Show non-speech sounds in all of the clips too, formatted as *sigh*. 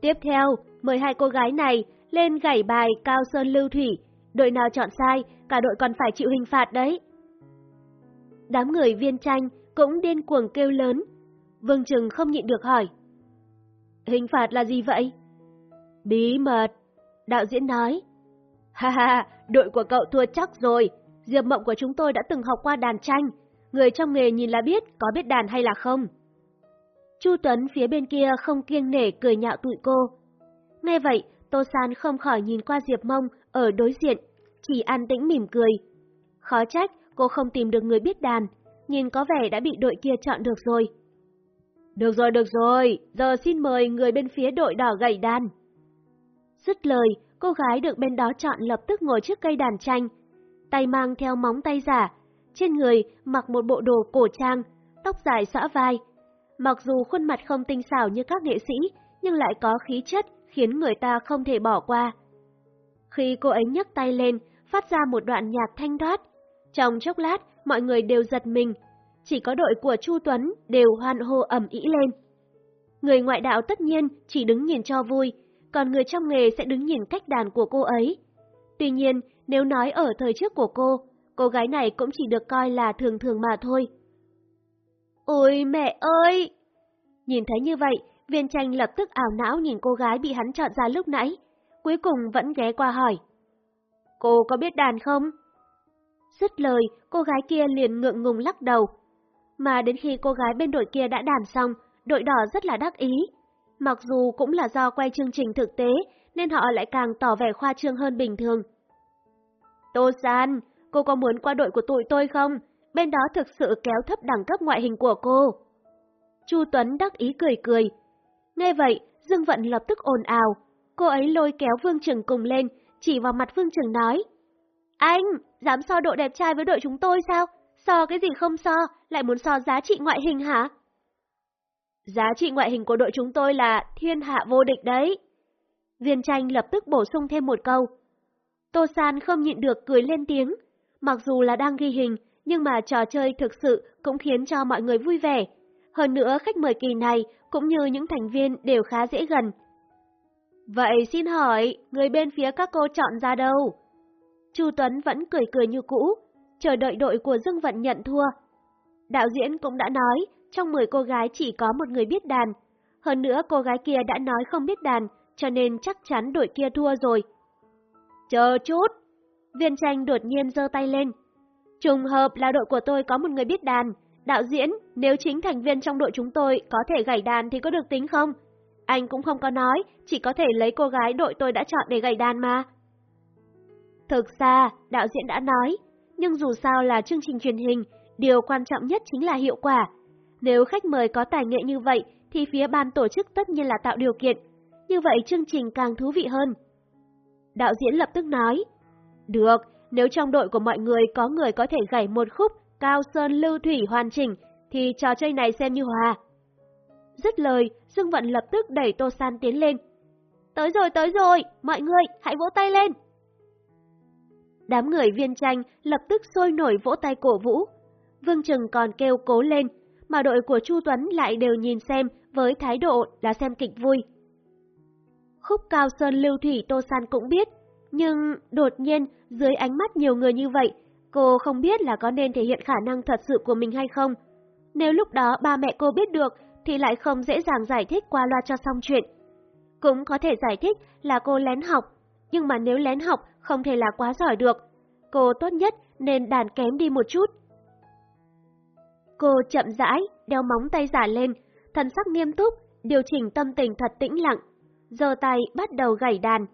Tiếp theo, mời hai cô gái này lên gảy bài Cao Sơn Lưu Thủy. Đội nào chọn sai, cả đội còn phải chịu hình phạt đấy. Đám người viên tranh cũng điên cuồng kêu lớn. Vương Trừng không nhịn được hỏi. Hình phạt là gì vậy? Bí mật, đạo diễn nói. Ha ha, đội của cậu thua chắc rồi. Diệp Mộng của chúng tôi đã từng học qua đàn tranh. Người trong nghề nhìn là biết có biết đàn hay là không. Chu Tuấn phía bên kia không kiêng nể cười nhạo tụi cô. Nghe vậy, Tô San không khỏi nhìn qua Diệp Mông ở đối diện, chỉ an tĩnh mỉm cười. Khó trách cô không tìm được người biết đàn, nhìn có vẻ đã bị đội kia chọn được rồi. Được rồi, được rồi, giờ xin mời người bên phía đội đỏ gảy đàn. Dứt lời, cô gái được bên đó chọn lập tức ngồi trước cây đàn tranh, tay mang theo móng tay giả, trên người mặc một bộ đồ cổ trang, tóc dài xõa vai. Mặc dù khuôn mặt không tinh xảo như các nghệ sĩ, nhưng lại có khí chất khiến người ta không thể bỏ qua. Khi cô ấy nhấc tay lên, phát ra một đoạn nhạc thanh thoát. Trong chốc lát, mọi người đều giật mình. Chỉ có đội của Chu Tuấn đều hoan hô ẩm ý lên. Người ngoại đạo tất nhiên chỉ đứng nhìn cho vui, còn người trong nghề sẽ đứng nhìn cách đàn của cô ấy. Tuy nhiên, nếu nói ở thời trước của cô, cô gái này cũng chỉ được coi là thường thường mà thôi. Ôi mẹ ơi! Nhìn thấy như vậy, viên tranh lập tức ảo não nhìn cô gái bị hắn chọn ra lúc nãy, cuối cùng vẫn ghé qua hỏi. Cô có biết đàn không? Dứt lời, cô gái kia liền ngượng ngùng lắc đầu. Mà đến khi cô gái bên đội kia đã đàn xong, đội đỏ rất là đắc ý. Mặc dù cũng là do quay chương trình thực tế, nên họ lại càng tỏ vẻ khoa trương hơn bình thường. Tô San, cô có muốn qua đội của tụi tôi không? Bên đó thực sự kéo thấp đẳng cấp ngoại hình của cô. Chu Tuấn đắc ý cười cười. Nghe vậy, Dương Vận lập tức ồn ào. Cô ấy lôi kéo Vương Trừng cùng lên, chỉ vào mặt Vương Trừng nói. Anh, dám so độ đẹp trai với đội chúng tôi sao? So cái gì không so, lại muốn so giá trị ngoại hình hả? Giá trị ngoại hình của đội chúng tôi là thiên hạ vô địch đấy. Viên tranh lập tức bổ sung thêm một câu. Tô San không nhịn được cười lên tiếng. Mặc dù là đang ghi hình, nhưng mà trò chơi thực sự cũng khiến cho mọi người vui vẻ. Hơn nữa khách mời kỳ này cũng như những thành viên đều khá dễ gần. Vậy xin hỏi, người bên phía các cô chọn ra đâu? Chu Tuấn vẫn cười cười như cũ, chờ đợi đội của Dương Vận nhận thua. Đạo diễn cũng đã nói, trong 10 cô gái chỉ có một người biết đàn. Hơn nữa cô gái kia đã nói không biết đàn, cho nên chắc chắn đội kia thua rồi. Chờ chút! Viên tranh đột nhiên giơ tay lên. Trùng hợp là đội của tôi có một người biết đàn. Đạo diễn, nếu chính thành viên trong đội chúng tôi có thể gảy đàn thì có được tính không? Anh cũng không có nói, chỉ có thể lấy cô gái đội tôi đã chọn để gảy đàn mà. Thực ra, đạo diễn đã nói, nhưng dù sao là chương trình truyền hình, điều quan trọng nhất chính là hiệu quả. Nếu khách mời có tài nghệ như vậy, thì phía ban tổ chức tất nhiên là tạo điều kiện. Như vậy chương trình càng thú vị hơn. Đạo diễn lập tức nói, Được, nếu trong đội của mọi người có người có thể gảy một khúc cao sơn lưu thủy hoàn chỉnh, thì trò chơi này xem như hòa. Dứt lời, Dương Vận lập tức đẩy Tô San tiến lên. Tới rồi, tới rồi, mọi người, hãy vỗ tay lên. Đám người viên tranh lập tức sôi nổi vỗ tay cổ vũ. Vương Trừng còn kêu cố lên, mà đội của Chu Tuấn lại đều nhìn xem với thái độ là xem kịch vui. Khúc cao sơn lưu thủy Tô San cũng biết, nhưng đột nhiên dưới ánh mắt nhiều người như vậy, cô không biết là có nên thể hiện khả năng thật sự của mình hay không. Nếu lúc đó ba mẹ cô biết được thì lại không dễ dàng giải thích qua loa cho xong chuyện. Cũng có thể giải thích là cô lén học, nhưng mà nếu lén học không thể là quá giỏi được. Cô tốt nhất nên đàn kém đi một chút. Cô chậm rãi, đeo móng tay giả lên, thần sắc nghiêm túc, điều chỉnh tâm tình thật tĩnh lặng, giơ tay bắt đầu gảy đàn.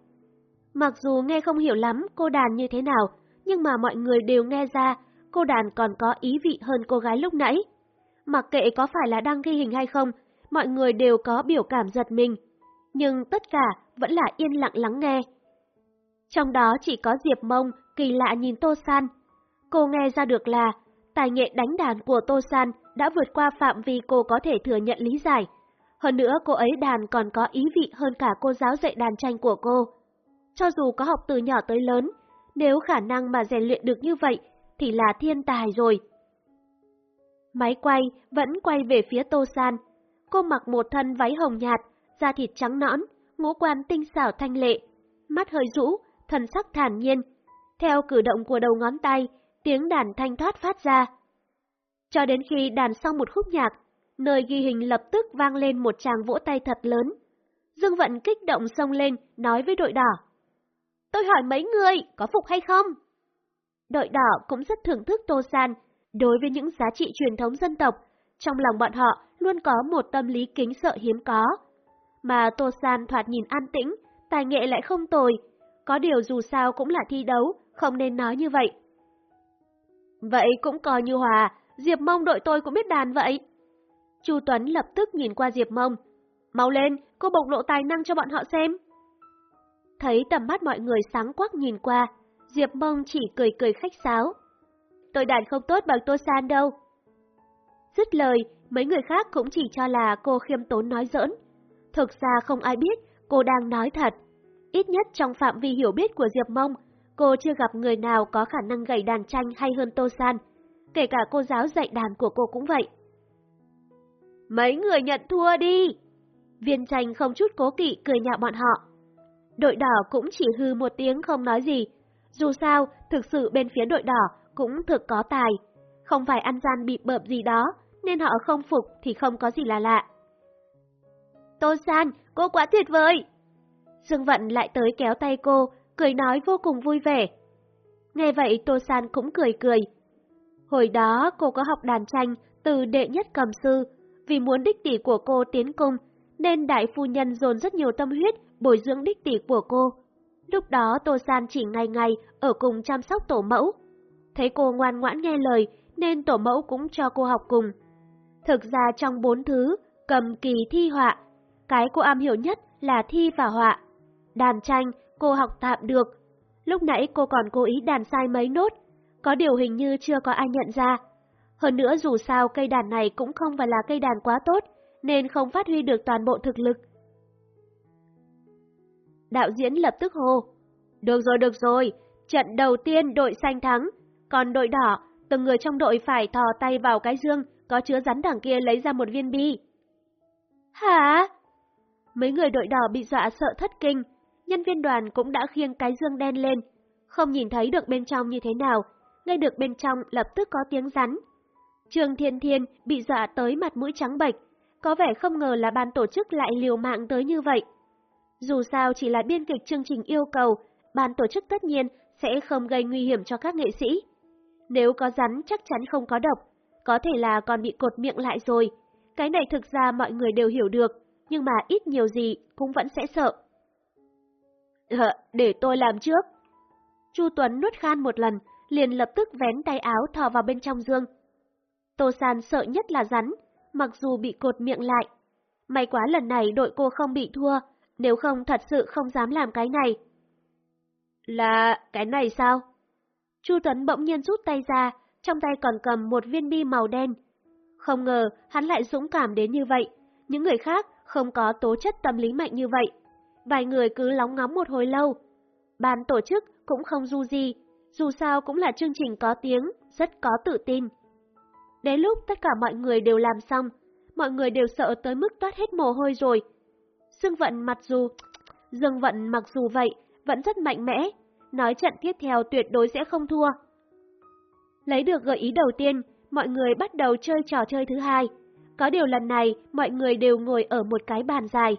Mặc dù nghe không hiểu lắm cô đàn như thế nào, nhưng mà mọi người đều nghe ra cô đàn còn có ý vị hơn cô gái lúc nãy. Mặc kệ có phải là đang ghi hình hay không, mọi người đều có biểu cảm giật mình, nhưng tất cả vẫn là yên lặng lắng nghe. Trong đó chỉ có Diệp Mông kỳ lạ nhìn Tô San. Cô nghe ra được là tài nghệ đánh đàn của Tô San đã vượt qua phạm vi cô có thể thừa nhận lý giải. Hơn nữa cô ấy đàn còn có ý vị hơn cả cô giáo dạy đàn tranh của cô. Cho dù có học từ nhỏ tới lớn, nếu khả năng mà rèn luyện được như vậy thì là thiên tài rồi. Máy quay vẫn quay về phía Tô San. Cô mặc một thân váy hồng nhạt, da thịt trắng nõn, ngũ quan tinh xảo thanh lệ, mắt hơi rũ, thần sắc thản nhiên. Theo cử động của đầu ngón tay, tiếng đàn thanh thoát phát ra. Cho đến khi đàn xong một khúc nhạc, nơi ghi hình lập tức vang lên một tràng vỗ tay thật lớn. Dương Vận kích động xông lên, nói với đội đỏ. Tôi hỏi mấy người, có phục hay không? Đội đỏ cũng rất thưởng thức Tô San, đối với những giá trị truyền thống dân tộc, trong lòng bọn họ luôn có một tâm lý kính sợ hiếm có. Mà Tô San thoạt nhìn an tĩnh, tài nghệ lại không tồi, có điều dù sao cũng là thi đấu, không nên nói như vậy. Vậy cũng coi như hòa, Diệp Mông đội tôi cũng biết đàn vậy. Chu Tuấn lập tức nhìn qua Diệp Mông. Mau lên, cô bộc lộ tài năng cho bọn họ xem. Thấy tầm mắt mọi người sáng quắc nhìn qua, Diệp Mông chỉ cười cười khách sáo. Tôi đàn không tốt bằng Tô San đâu. Dứt lời, mấy người khác cũng chỉ cho là cô khiêm tốn nói giỡn. Thực ra không ai biết cô đang nói thật. Ít nhất trong phạm vi hiểu biết của Diệp Mông, cô chưa gặp người nào có khả năng gảy đàn tranh hay hơn Tô San. Kể cả cô giáo dạy đàn của cô cũng vậy. Mấy người nhận thua đi! Viên tranh không chút cố kỵ cười nhạo bọn họ. Đội đỏ cũng chỉ hư một tiếng không nói gì. Dù sao, thực sự bên phía đội đỏ cũng thực có tài. Không phải ăn gian bị bợm gì đó, nên họ không phục thì không có gì là lạ. Tô San, cô quá tuyệt vời! Dương Vận lại tới kéo tay cô, cười nói vô cùng vui vẻ. Nghe vậy Tô San cũng cười cười. Hồi đó cô có học đàn tranh từ đệ nhất cầm sư, vì muốn đích tỷ của cô tiến cung, nên đại phu nhân dồn rất nhiều tâm huyết bồi dưỡng đích tỷ của cô. Lúc đó Tô San chỉ ngày ngày ở cùng chăm sóc tổ mẫu. Thấy cô ngoan ngoãn nghe lời nên tổ mẫu cũng cho cô học cùng. Thực ra trong bốn thứ, cầm kỳ thi họa, cái cô am hiểu nhất là thi và họa. Đàn tranh cô học tạm được. Lúc nãy cô còn cố ý đàn sai mấy nốt, có điều hình như chưa có ai nhận ra. Hơn nữa dù sao cây đàn này cũng không phải là cây đàn quá tốt, nên không phát huy được toàn bộ thực lực. Đạo diễn lập tức hô. Được rồi, được rồi, trận đầu tiên đội xanh thắng, còn đội đỏ, từng người trong đội phải thò tay vào cái dương có chứa rắn đằng kia lấy ra một viên bi. Hả? Mấy người đội đỏ bị dọa sợ thất kinh, nhân viên đoàn cũng đã khiêng cái dương đen lên, không nhìn thấy được bên trong như thế nào, nghe được bên trong lập tức có tiếng rắn. Trường Thiên Thiên bị dọa tới mặt mũi trắng bệch, có vẻ không ngờ là ban tổ chức lại liều mạng tới như vậy. Dù sao chỉ là biên kịch chương trình yêu cầu, ban tổ chức tất nhiên sẽ không gây nguy hiểm cho các nghệ sĩ. Nếu có rắn chắc chắn không có độc, có thể là còn bị cột miệng lại rồi. Cái này thực ra mọi người đều hiểu được, nhưng mà ít nhiều gì cũng vẫn sẽ sợ. Ờ, để tôi làm trước. Chu Tuấn nuốt khan một lần, liền lập tức vén tay áo thò vào bên trong dương. Tô San sợ nhất là rắn, mặc dù bị cột miệng lại. May quá lần này đội cô không bị thua, nếu không thật sự không dám làm cái này. Là cái này sao? Chu Tuấn bỗng nhiên rút tay ra, trong tay còn cầm một viên bi màu đen. Không ngờ hắn lại dũng cảm đến như vậy, những người khác không có tố chất tâm lý mạnh như vậy. Vài người cứ lóng ngóng một hồi lâu. Ban tổ chức cũng không du gì, dù sao cũng là chương trình có tiếng, rất có tự tin. Đến lúc tất cả mọi người đều làm xong, mọi người đều sợ tới mức toát hết mồ hôi rồi. Dương Vận mặc dù... Dương Vận mặc dù vậy, vẫn rất mạnh mẽ, nói trận tiếp theo tuyệt đối sẽ không thua. Lấy được gợi ý đầu tiên, mọi người bắt đầu chơi trò chơi thứ hai. Có điều lần này, mọi người đều ngồi ở một cái bàn dài.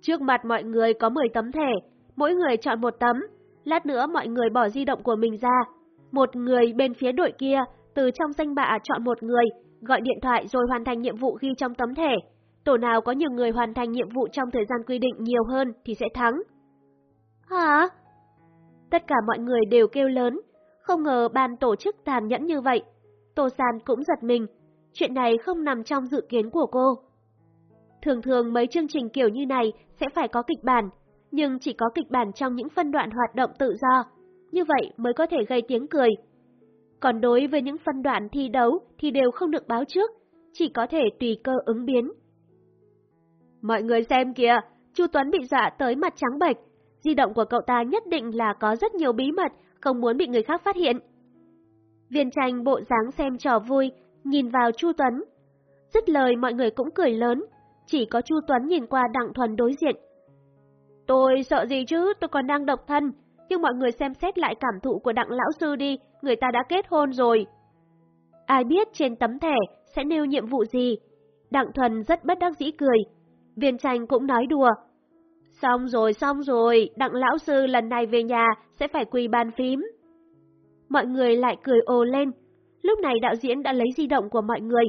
Trước mặt mọi người có 10 tấm thẻ, mỗi người chọn một tấm. Lát nữa mọi người bỏ di động của mình ra. Một người bên phía đội kia, từ trong danh bạ chọn một người, gọi điện thoại rồi hoàn thành nhiệm vụ ghi trong tấm thẻ. Tổ nào có nhiều người hoàn thành nhiệm vụ trong thời gian quy định nhiều hơn thì sẽ thắng. Hả? Tất cả mọi người đều kêu lớn, không ngờ ban tổ chức tàn nhẫn như vậy. Tô San cũng giật mình, chuyện này không nằm trong dự kiến của cô. Thường thường mấy chương trình kiểu như này sẽ phải có kịch bản, nhưng chỉ có kịch bản trong những phân đoạn hoạt động tự do, như vậy mới có thể gây tiếng cười. Còn đối với những phân đoạn thi đấu thì đều không được báo trước, chỉ có thể tùy cơ ứng biến. Mọi người xem kìa, Chu Tuấn bị dọa tới mặt trắng bệch, di động của cậu ta nhất định là có rất nhiều bí mật, không muốn bị người khác phát hiện. Viên tranh bộ dáng xem trò vui, nhìn vào Chu Tuấn. Dứt lời mọi người cũng cười lớn, chỉ có Chu Tuấn nhìn qua Đặng Thuần đối diện. Tôi sợ gì chứ, tôi còn đang độc thân, nhưng mọi người xem xét lại cảm thụ của Đặng Lão Sư đi, người ta đã kết hôn rồi. Ai biết trên tấm thẻ sẽ nêu nhiệm vụ gì? Đặng Thuần rất bất đắc dĩ cười. Viên tranh cũng nói đùa. Xong rồi, xong rồi, Đặng Lão Sư lần này về nhà sẽ phải quỳ bàn phím. Mọi người lại cười ồ lên. Lúc này đạo diễn đã lấy di động của mọi người.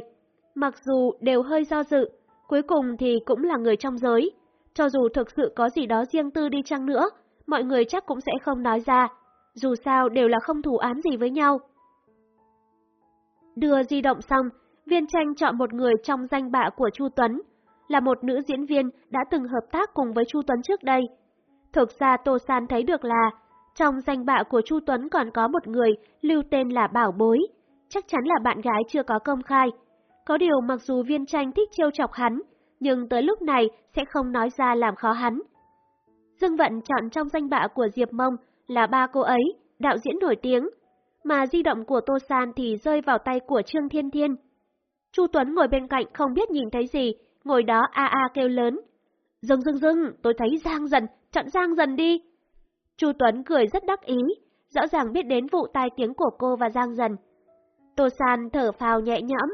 Mặc dù đều hơi do dự, cuối cùng thì cũng là người trong giới. Cho dù thực sự có gì đó riêng tư đi chăng nữa, mọi người chắc cũng sẽ không nói ra. Dù sao đều là không thù án gì với nhau. Đưa di động xong, viên tranh chọn một người trong danh bạ của Chu Tuấn, là một nữ diễn viên đã từng hợp tác cùng với Chu Tuấn trước đây. Thực ra Tô San thấy được là, trong danh bạ của Chu Tuấn còn có một người lưu tên là Bảo Bối, chắc chắn là bạn gái chưa có công khai. Có điều mặc dù viên tranh thích trêu chọc hắn, nhưng tới lúc này sẽ không nói ra làm khó hắn. Dương Vận chọn trong danh bạ của Diệp Mông là ba cô ấy, đạo diễn nổi tiếng, mà di động của Tô San thì rơi vào tay của Trương Thiên Thiên. Chu Tuấn ngồi bên cạnh không biết nhìn thấy gì, ngồi đó a a kêu lớn. Dừng dừng dừng, tôi thấy Giang dần, chọn Giang dần đi. Chu Tuấn cười rất đắc ý, rõ ràng biết đến vụ tai tiếng của cô và Giang dần. Tô San thở phào nhẹ nhõm,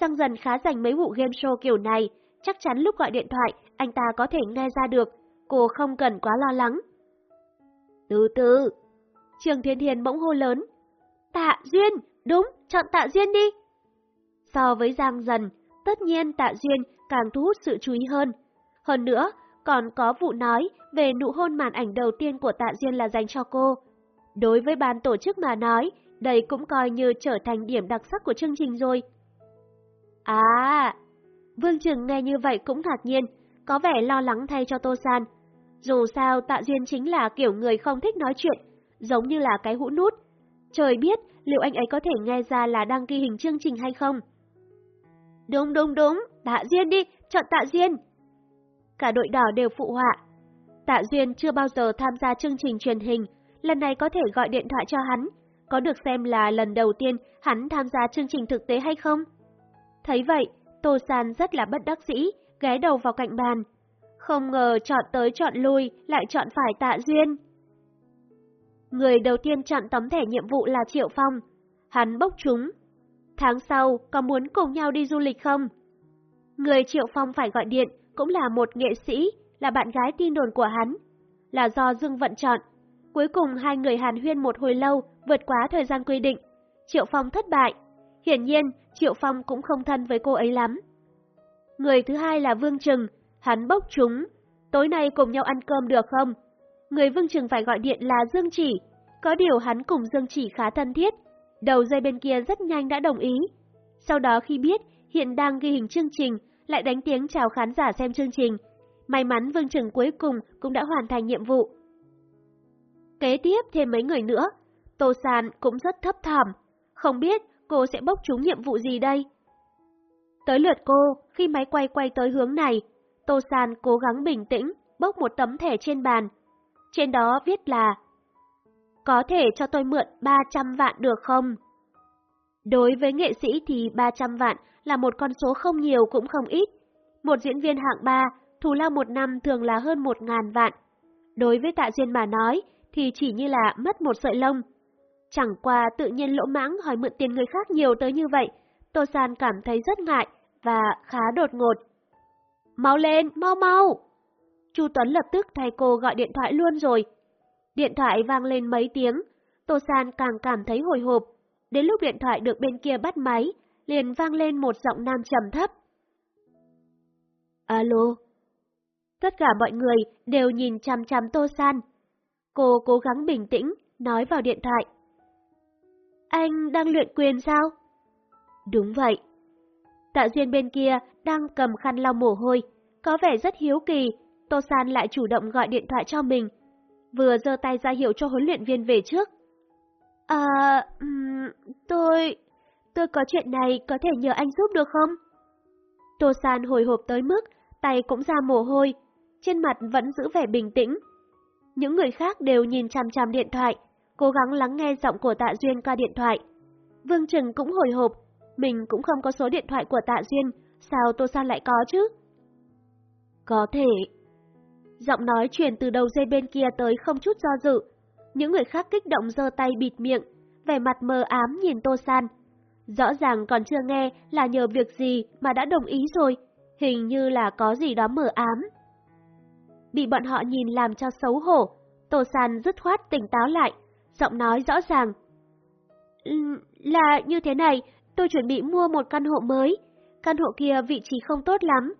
Giang dần khá dành mấy vụ game show kiểu này, chắc chắn lúc gọi điện thoại anh ta có thể nghe ra được, cô không cần quá lo lắng. Từ từ, Trường Thiên Thiên bỗng hô lớn. Tạ Duyên, đúng, chọn Tạ Duyên đi. So với Giang dần, tất nhiên Tạ Duyên càng thu hút sự chú ý hơn. Hơn nữa, còn có vụ nói về nụ hôn màn ảnh đầu tiên của Tạ Diên là dành cho cô. Đối với ban tổ chức mà nói, đây cũng coi như trở thành điểm đặc sắc của chương trình rồi. À, Vương Trừng nghe như vậy cũng ngạc nhiên, có vẻ lo lắng thay cho Tô San. Dù sao Tạ Duyên chính là kiểu người không thích nói chuyện, giống như là cái hũ nút. Trời biết liệu anh ấy có thể nghe ra là đang ghi hình chương trình hay không. Đúng đúng đúng, Tạ Duyên đi, chọn Tạ Duyên. Cả đội đỏ đều phụ họa. Tạ Duyên chưa bao giờ tham gia chương trình truyền hình, lần này có thể gọi điện thoại cho hắn, có được xem là lần đầu tiên hắn tham gia chương trình thực tế hay không? Thấy vậy, Tô San rất là bất đắc dĩ, ghé đầu vào cạnh bàn. Không ngờ chọn tới chọn lui, lại chọn phải Tạ Duyên. Người đầu tiên chọn tấm thẻ nhiệm vụ là Triệu Phong. Hắn bốc chúng, Tháng sau, có muốn cùng nhau đi du lịch không? Người Triệu Phong phải gọi điện cũng là một nghệ sĩ, là bạn gái tin đồn của hắn. Là do Dương Vận chọn. Cuối cùng hai người hàn huyên một hồi lâu, vượt quá thời gian quy định. Triệu Phong thất bại. Hiển nhiên, Triệu Phong cũng không thân với cô ấy lắm. Người thứ hai là Vương Trừng, hắn bốc chúng. Tối nay cùng nhau ăn cơm được không? Người Vương Trừng phải gọi điện là Dương Chỉ. Có điều hắn cùng Dương Chỉ khá thân thiết, Đầu dây bên kia rất nhanh đã đồng ý. Sau đó khi biết hiện đang ghi hình chương trình, lại đánh tiếng chào khán giả xem chương trình. May mắn Vương Trừng cuối cùng cũng đã hoàn thành nhiệm vụ. Kế tiếp thêm mấy người nữa, Tô San cũng rất thấp thỏm, không biết cô sẽ bốc trúng nhiệm vụ gì đây. Tới lượt cô, khi máy quay quay tới hướng này, Tô San cố gắng bình tĩnh, bốc một tấm thẻ trên bàn. Trên đó viết là có thể cho tôi mượn 300 vạn được không? Đối với nghệ sĩ thì 300 vạn là một con số không nhiều cũng không ít. Một diễn viên hạng 3, thù lao một năm thường là hơn 1.000 vạn. Đối với Tạ Duyên mà nói thì chỉ như là mất một sợi lông. Chẳng qua tự nhiên lỗ mãng hỏi mượn tiền người khác nhiều tới như vậy, Tô San cảm thấy rất ngại và khá đột ngột. Mau lên, mau mau! Chu Tuấn lập tức thay cô gọi điện thoại luôn rồi, Điện thoại vang lên mấy tiếng, Tô San càng cảm thấy hồi hộp. Đến lúc điện thoại được bên kia bắt máy, liền vang lên một giọng nam trầm thấp. Alo? Tất cả mọi người đều nhìn chằm chằm Tô San. Cô cố gắng bình tĩnh, nói vào điện thoại. Anh đang luyện quyền sao? Đúng vậy. Tạ Duyên bên kia đang cầm khăn lau mồ hôi, có vẻ rất hiếu kỳ, Tô San lại chủ động gọi điện thoại cho mình, vừa giơ tay ra hiệu cho huấn luyện viên về trước. À, um, tôi... tôi có chuyện này có thể nhờ anh giúp được không? Tô San hồi hộp tới mức, tay cũng ra mồ hôi, trên mặt vẫn giữ vẻ bình tĩnh. Những người khác đều nhìn chằm chằm điện thoại, cố gắng lắng nghe giọng của Tạ Duyên qua điện thoại. Vương Trừng cũng hồi hộp, mình cũng không có số điện thoại của Tạ Duyên, sao Tô San lại có chứ? Có thể. Giọng nói truyền từ đầu dây bên kia tới không chút do dự. Những người khác kích động giơ tay bịt miệng, vẻ mặt mờ ám nhìn Tô San. Rõ ràng còn chưa nghe là nhờ việc gì mà đã đồng ý rồi, hình như là có gì đó mờ ám. Bị bọn họ nhìn làm cho xấu hổ, Tô San dứt khoát tỉnh táo lại, giọng nói rõ ràng. Là như thế này, tôi chuẩn bị mua một căn hộ mới. Căn hộ kia vị trí không tốt lắm.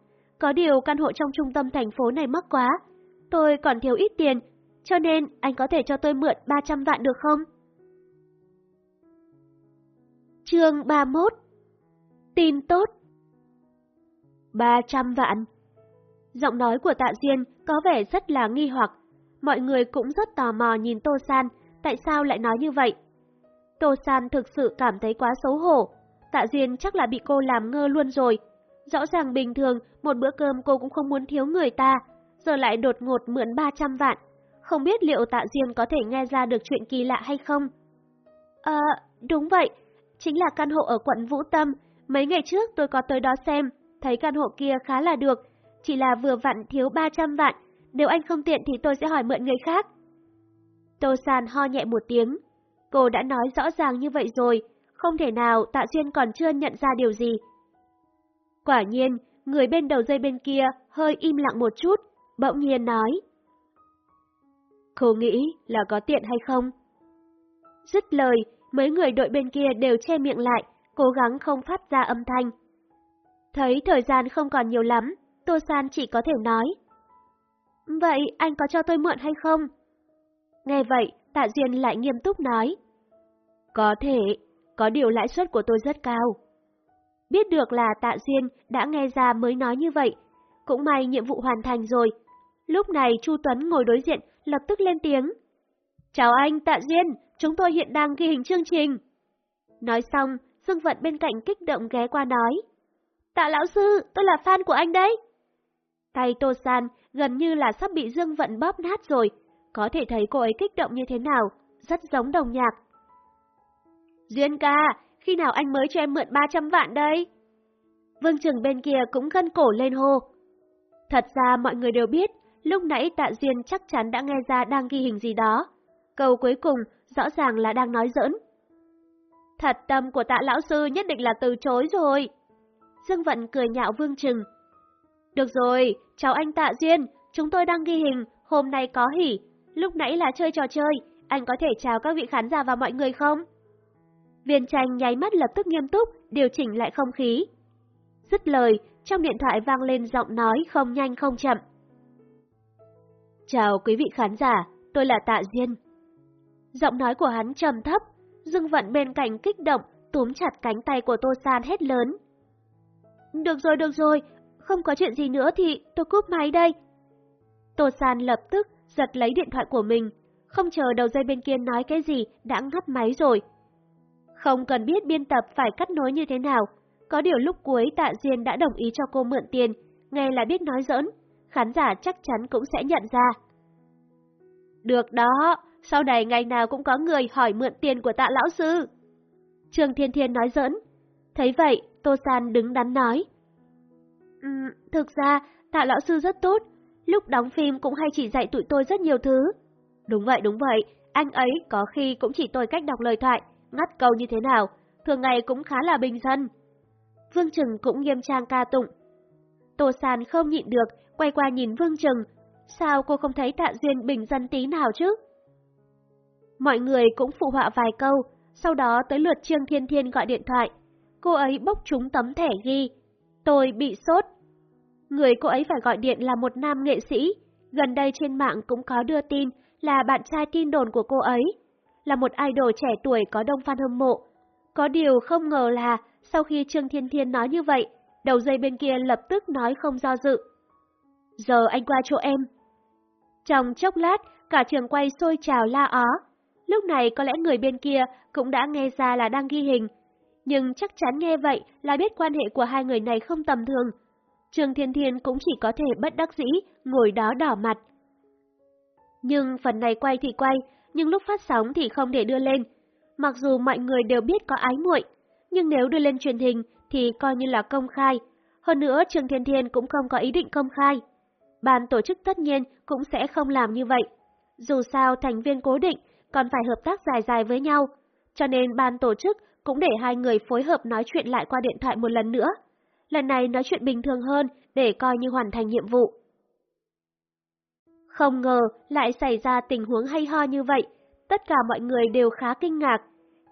Có điều căn hộ trong trung tâm thành phố này mắc quá. Tôi còn thiếu ít tiền, cho nên anh có thể cho tôi mượn 300 vạn được không? Chương 31 Tin tốt 300 vạn Giọng nói của Tạ Duyên có vẻ rất là nghi hoặc. Mọi người cũng rất tò mò nhìn Tô San, tại sao lại nói như vậy? Tô San thực sự cảm thấy quá xấu hổ. Tạ Duyên chắc là bị cô làm ngơ luôn rồi. Rõ ràng bình thường, một bữa cơm cô cũng không muốn thiếu người ta, giờ lại đột ngột mượn 300 vạn. Không biết liệu Tạ Diêm có thể nghe ra được chuyện kỳ lạ hay không? Ờ, đúng vậy, chính là căn hộ ở quận Vũ Tâm. Mấy ngày trước tôi có tới đó xem, thấy căn hộ kia khá là được, chỉ là vừa vặn thiếu 300 vạn, nếu anh không tiện thì tôi sẽ hỏi mượn người khác. Tô San ho nhẹ một tiếng, cô đã nói rõ ràng như vậy rồi, không thể nào Tạ Duyên còn chưa nhận ra điều gì. Quả nhiên, người bên đầu dây bên kia hơi im lặng một chút, bỗng nhiên nói. Cô nghĩ là có tiện hay không? Dứt lời, mấy người đội bên kia đều che miệng lại, cố gắng không phát ra âm thanh. Thấy thời gian không còn nhiều lắm, Tô San chỉ có thể nói. Vậy anh có cho tôi mượn hay không? Nghe vậy, Tạ Duyên lại nghiêm túc nói. Có thể, có điều lãi suất của tôi rất cao. Biết được là Tạ Duyên đã nghe ra mới nói như vậy, cũng may nhiệm vụ hoàn thành rồi. Lúc này Chu Tuấn ngồi đối diện lập tức lên tiếng. Chào anh Tạ Duyên, chúng tôi hiện đang ghi hình chương trình. Nói xong, Dương Vận bên cạnh kích động ghé qua nói. Tạ lão sư, tôi là fan của anh đấy. Tay Tô San gần như là sắp bị Dương Vận bóp nát rồi, có thể thấy cô ấy kích động như thế nào, rất giống đồng nhạc. Duyên ca, khi nào anh mới cho em mượn 300 vạn đây? Vương Trừng bên kia cũng gân cổ lên hô. Thật ra mọi người đều biết, lúc nãy Tạ Duyên chắc chắn đã nghe ra đang ghi hình gì đó. Câu cuối cùng rõ ràng là đang nói giỡn. Thật tâm của tạ lão sư nhất định là từ chối rồi. Dương Vận cười nhạo Vương Trừng. Được rồi, cháu anh Tạ Duyên, chúng tôi đang ghi hình, hôm nay có hỉ. Lúc nãy là chơi trò chơi, anh có thể chào các vị khán giả và mọi người không? Viên tranh nháy mắt lập tức nghiêm túc, điều chỉnh lại không khí. Dứt lời, trong điện thoại vang lên giọng nói không nhanh không chậm. Chào quý vị khán giả, tôi là Tạ Duyên. Giọng nói của hắn trầm thấp, Dương Vận bên cạnh kích động, túm chặt cánh tay của Tô San hết lớn. Được rồi, được rồi, không có chuyện gì nữa thì tôi cúp máy đây. Tô San lập tức giật lấy điện thoại của mình, không chờ đầu dây bên kia nói cái gì đã ngắt máy rồi. Không cần biết biên tập phải cắt nối như thế nào, có điều lúc cuối Tạ Diên đã đồng ý cho cô mượn tiền, nghe là biết nói giỡn, khán giả chắc chắn cũng sẽ nhận ra. Được đó, sau này ngày nào cũng có người hỏi mượn tiền của tạ lão sư. Trương Thiên Thiên nói giỡn. Thấy vậy, Tô San đứng đắn nói. Um, thực ra, tạ lão sư rất tốt, lúc đóng phim cũng hay chỉ dạy tụi tôi rất nhiều thứ. Đúng vậy, đúng vậy, anh ấy có khi cũng chỉ tôi cách đọc lời thoại, ngắt câu như thế nào, thường ngày cũng khá là bình dân. Vương Trừng cũng nghiêm trang ca tụng. Tô Sàn không nhịn được, quay qua nhìn Vương Trừng. Sao cô không thấy Tạ Duyên bình dân tí nào chứ? Mọi người cũng phụ họa vài câu, sau đó tới lượt Trương Thiên Thiên gọi điện thoại. Cô ấy bốc trúng tấm thẻ ghi. Tôi bị sốt. Người cô ấy phải gọi điện là một nam nghệ sĩ. Gần đây trên mạng cũng có đưa tin là bạn trai tin đồn của cô ấy. Là một idol trẻ tuổi có đông fan hâm mộ. Có điều không ngờ là sau khi Trương Thiên Thiên nói như vậy, đầu dây bên kia lập tức nói không do dự. Giờ anh qua chỗ em. Trong chốc lát, cả trường quay sôi trào la ó. Lúc này có lẽ người bên kia cũng đã nghe ra là đang ghi hình, nhưng chắc chắn nghe vậy là biết quan hệ của hai người này không tầm thường. Trường Thiên Thiên cũng chỉ có thể bất đắc dĩ, ngồi đó đỏ mặt. Nhưng phần này quay thì quay, nhưng lúc phát sóng thì không để đưa lên. Mặc dù mọi người đều biết có ái muội, nhưng nếu đưa lên truyền hình thì coi như là công khai. Hơn nữa Trương Thiên Thiên cũng không có ý định công khai. ban tổ chức tất nhiên cũng sẽ không làm như vậy. Dù sao thành viên cố định còn phải hợp tác dài dài với nhau, cho nên ban tổ chức cũng để hai người phối hợp nói chuyện lại qua điện thoại một lần nữa. Lần này nói chuyện bình thường hơn để coi như hoàn thành nhiệm vụ. Không ngờ lại xảy ra tình huống hay ho như vậy, tất cả mọi người đều khá kinh ngạc,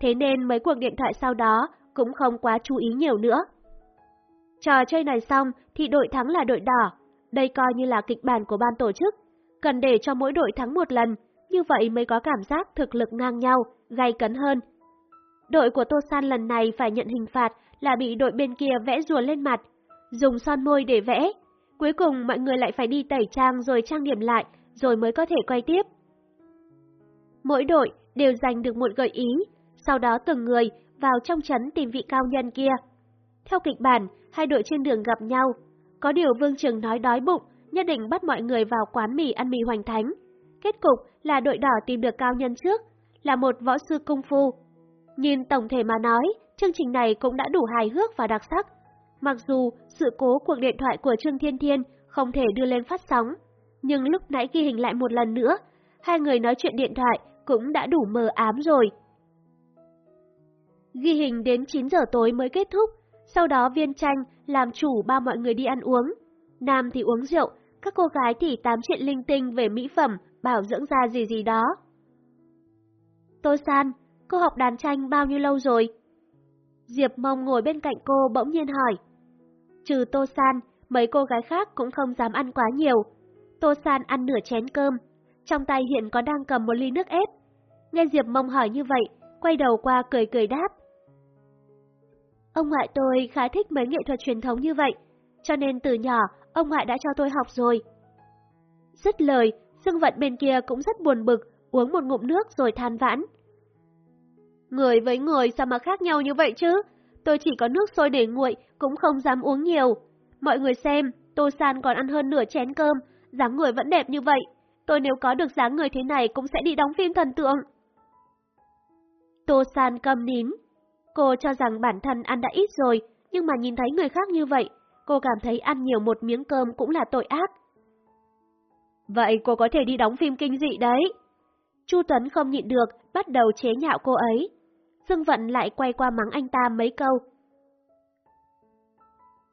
thế nên mấy cuộc điện thoại sau đó cũng không quá chú ý nhiều nữa. Trò chơi này xong thì đội thắng là đội đỏ, đây coi như là kịch bản của ban tổ chức, cần để cho mỗi đội thắng một lần, như vậy mới có cảm giác thực lực ngang nhau, gay cấn hơn. Đội của Tô San lần này phải nhận hình phạt là bị đội bên kia vẽ rùa lên mặt, dùng son môi để vẽ. Cuối cùng mọi người lại phải đi tẩy trang rồi trang điểm lại, rồi mới có thể quay tiếp. Mỗi đội đều giành được một gợi ý, sau đó từng người vào trong trấn tìm vị cao nhân kia. Theo kịch bản, hai đội trên đường gặp nhau. Có điều Vương Trường nói đói bụng, nhất định bắt mọi người vào quán mì ăn mì hoành thánh. Kết cục là đội đỏ tìm được cao nhân trước, là một võ sư cung phu. Nhìn tổng thể mà nói, chương trình này cũng đã đủ hài hước và đặc sắc. Mặc dù sự cố cuộc điện thoại của Trương Thiên Thiên không thể đưa lên phát sóng, nhưng lúc nãy ghi hình lại một lần nữa, hai người nói chuyện điện thoại cũng đã đủ mờ ám rồi. Ghi hình đến 9 giờ tối mới kết thúc, sau đó viên tranh làm chủ ba mọi người đi ăn uống. Nam thì uống rượu, các cô gái thì tám chuyện linh tinh về mỹ phẩm, bảo dưỡng da gì gì đó. Tô San, cô học đàn tranh bao nhiêu lâu rồi? Diệp Mông ngồi bên cạnh cô bỗng nhiên hỏi. Trừ Tô San, mấy cô gái khác cũng không dám ăn quá nhiều. Tô San ăn nửa chén cơm, trong tay hiện có đang cầm một ly nước ép. Nghe Diệp Mông hỏi như vậy, quay đầu qua cười cười đáp. Ông ngoại tôi khá thích mấy nghệ thuật truyền thống như vậy, cho nên từ nhỏ ông ngoại đã cho tôi học rồi. Dứt lời, Dương Vận bên kia cũng rất buồn bực, uống một ngụm nước rồi than vãn. Người với người sao mà khác nhau như vậy chứ? Tôi chỉ có nước sôi để nguội, cũng không dám uống nhiều. Mọi người xem, Tô San còn ăn hơn nửa chén cơm, dáng người vẫn đẹp như vậy. Tôi nếu có được dáng người thế này cũng sẽ đi đóng phim thần tượng. Tô San cầm nín. Cô cho rằng bản thân ăn đã ít rồi, nhưng mà nhìn thấy người khác như vậy, cô cảm thấy ăn nhiều một miếng cơm cũng là tội ác. Vậy cô có thể đi đóng phim kinh dị đấy. Chu Tuấn không nhịn được, bắt đầu chế nhạo cô ấy. Dương Vận lại quay qua mắng anh ta mấy câu.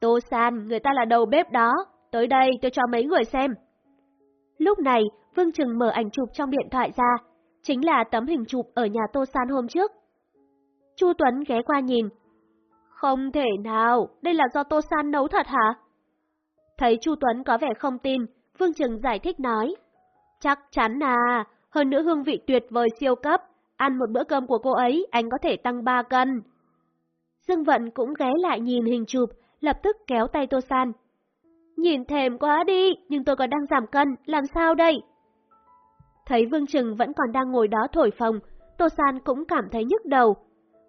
Tô San, người ta là đầu bếp đó, tới đây tôi cho mấy người xem. Lúc này, Vương Trừng mở ảnh chụp trong điện thoại ra, chính là tấm hình chụp ở nhà Tô San hôm trước. Chu Tuấn ghé qua nhìn. Không thể nào, đây là do Tô San nấu thật hả? Thấy Chu Tuấn có vẻ không tin, Vương Trừng giải thích nói. Chắc chắn à, hơn nữa hương vị tuyệt vời siêu cấp, ăn một bữa cơm của cô ấy anh có thể tăng 3 cân. Dương Vận cũng ghé lại nhìn hình chụp, lập tức kéo tay Tô San. Nhìn thèm quá đi, nhưng tôi còn đang giảm cân, làm sao đây? Thấy Vương Trừng vẫn còn đang ngồi đó thổi phồng, Tô San cũng cảm thấy nhức đầu.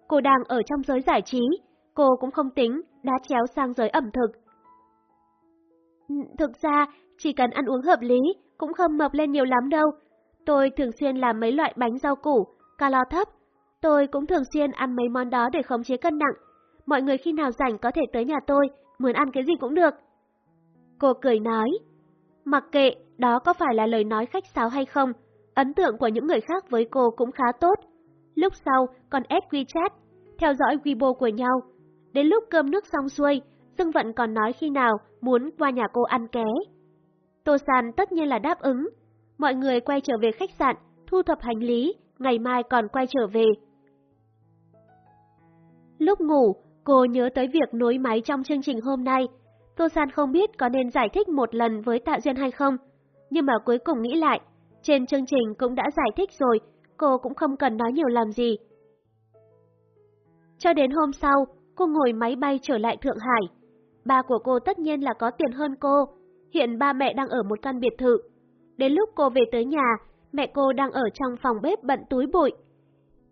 Cô đang ở trong giới giải trí, cô cũng không tính, đã chéo sang giới ẩm thực. Thực ra, chỉ cần ăn uống hợp lý, cũng không mập lên nhiều lắm đâu. Tôi thường xuyên làm mấy loại bánh rau củ, calo thấp. Tôi cũng thường xuyên ăn mấy món đó để khống chế cân nặng. Mọi người khi nào rảnh có thể tới nhà tôi, muốn ăn cái gì cũng được. Cô cười nói, mặc kệ đó có phải là lời nói khách sáo hay không, ấn tượng của những người khác với cô cũng khá tốt. Lúc sau còn add WeChat, theo dõi Weibo của nhau. Đến lúc cơm nước xong xuôi, Dương Vận còn nói khi nào muốn qua nhà cô ăn ké. Tô San tất nhiên là đáp ứng. Mọi người quay trở về khách sạn, thu thập hành lý, ngày mai còn quay trở về. Lúc ngủ, cô nhớ tới việc nối máy trong chương trình hôm nay. Tô San không biết có nên giải thích một lần với Tạ Duyên hay không, nhưng mà cuối cùng nghĩ lại, trên chương trình cũng đã giải thích rồi, cô cũng không cần nói nhiều làm gì. Cho đến hôm sau, cô ngồi máy bay trở lại Thượng Hải. Ba của cô tất nhiên là có tiền hơn cô, hiện ba mẹ đang ở một căn biệt thự. Đến lúc cô về tới nhà, mẹ cô đang ở trong phòng bếp bận túi bụi.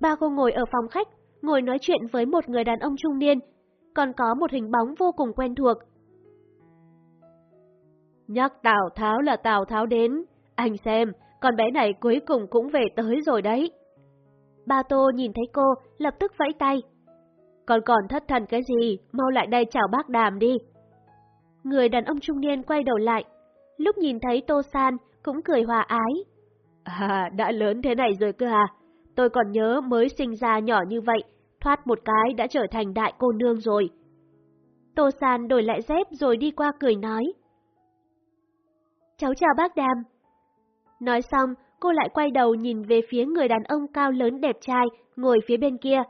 Ba cô ngồi ở phòng khách, ngồi nói chuyện với một người đàn ông trung niên, còn có một hình bóng vô cùng quen thuộc. Nhắc Tào Tháo là Tào Tháo đến, anh xem, con bé này cuối cùng cũng về tới rồi đấy. Ba Tô nhìn thấy cô, lập tức vẫy tay. Còn còn thất thần cái gì, mau lại đây chào bác đàm đi. Người đàn ông trung niên quay đầu lại. lúc nhìn thấy Tô San cũng cười hòa ái. À, đã lớn thế này rồi cơ à? Tôi còn nhớ mới sinh ra nhỏ như vậy, thoát một cái đã trở thành đại cô nương rồi. Tô San đổi lại dép rồi đi qua cười nói. Cháu chào bác Đàm. Nói xong, cô lại quay đầu nhìn về phía người đàn ông cao lớn đẹp trai ngồi phía bên kia.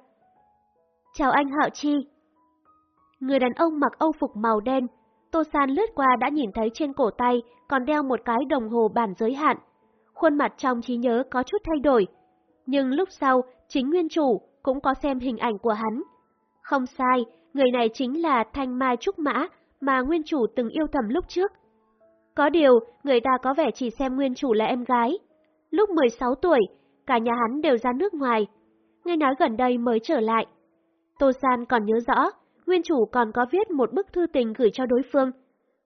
Chào anh Hạo Chi. Người đàn ông mặc âu phục màu đen, Tô San lướt qua đã nhìn thấy trên cổ tay còn đeo một cái đồng hồ bản giới hạn. Khuôn mặt trong trí nhớ có chút thay đổi, nhưng lúc sau chính nguyên chủ cũng có xem hình ảnh của hắn. Không sai, người này chính là Thanh Mai Trúc Mã mà nguyên chủ từng yêu thầm lúc trước. Có điều, người ta có vẻ chỉ xem nguyên chủ là em gái. Lúc 16 tuổi, cả nhà hắn đều ra nước ngoài. Nghe nói gần đây mới trở lại. Tô San còn nhớ rõ, nguyên chủ còn có viết một bức thư tình gửi cho đối phương.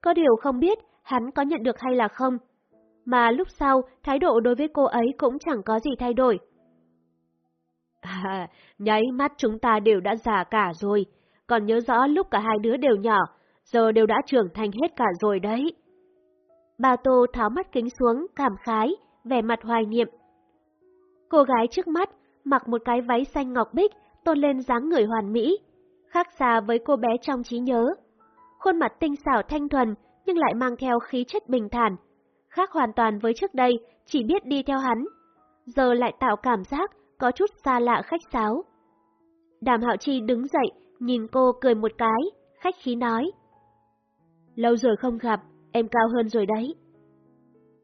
Có điều không biết hắn có nhận được hay là không. Mà lúc sau, thái độ đối với cô ấy cũng chẳng có gì thay đổi. À, nháy mắt chúng ta đều đã già cả rồi, còn nhớ rõ lúc cả hai đứa đều nhỏ, giờ đều đã trưởng thành hết cả rồi đấy. Bà Tô tháo mắt kính xuống, cảm khái, vẻ mặt hoài niệm. Cô gái trước mắt mặc một cái váy xanh ngọc bích, tôn lên dáng người hoàn mỹ, khác xa với cô bé trong trí nhớ. Khuôn mặt tinh xảo thanh thuần nhưng lại mang theo khí chất bình thản, khác hoàn toàn với trước đây, chỉ biết đi theo hắn. Giờ lại tạo cảm giác có chút xa lạ khách sáo. Đàm Hạo Chi đứng dậy, nhìn cô cười một cái, khách khí nói. Lâu rồi không gặp, em cao hơn rồi đấy.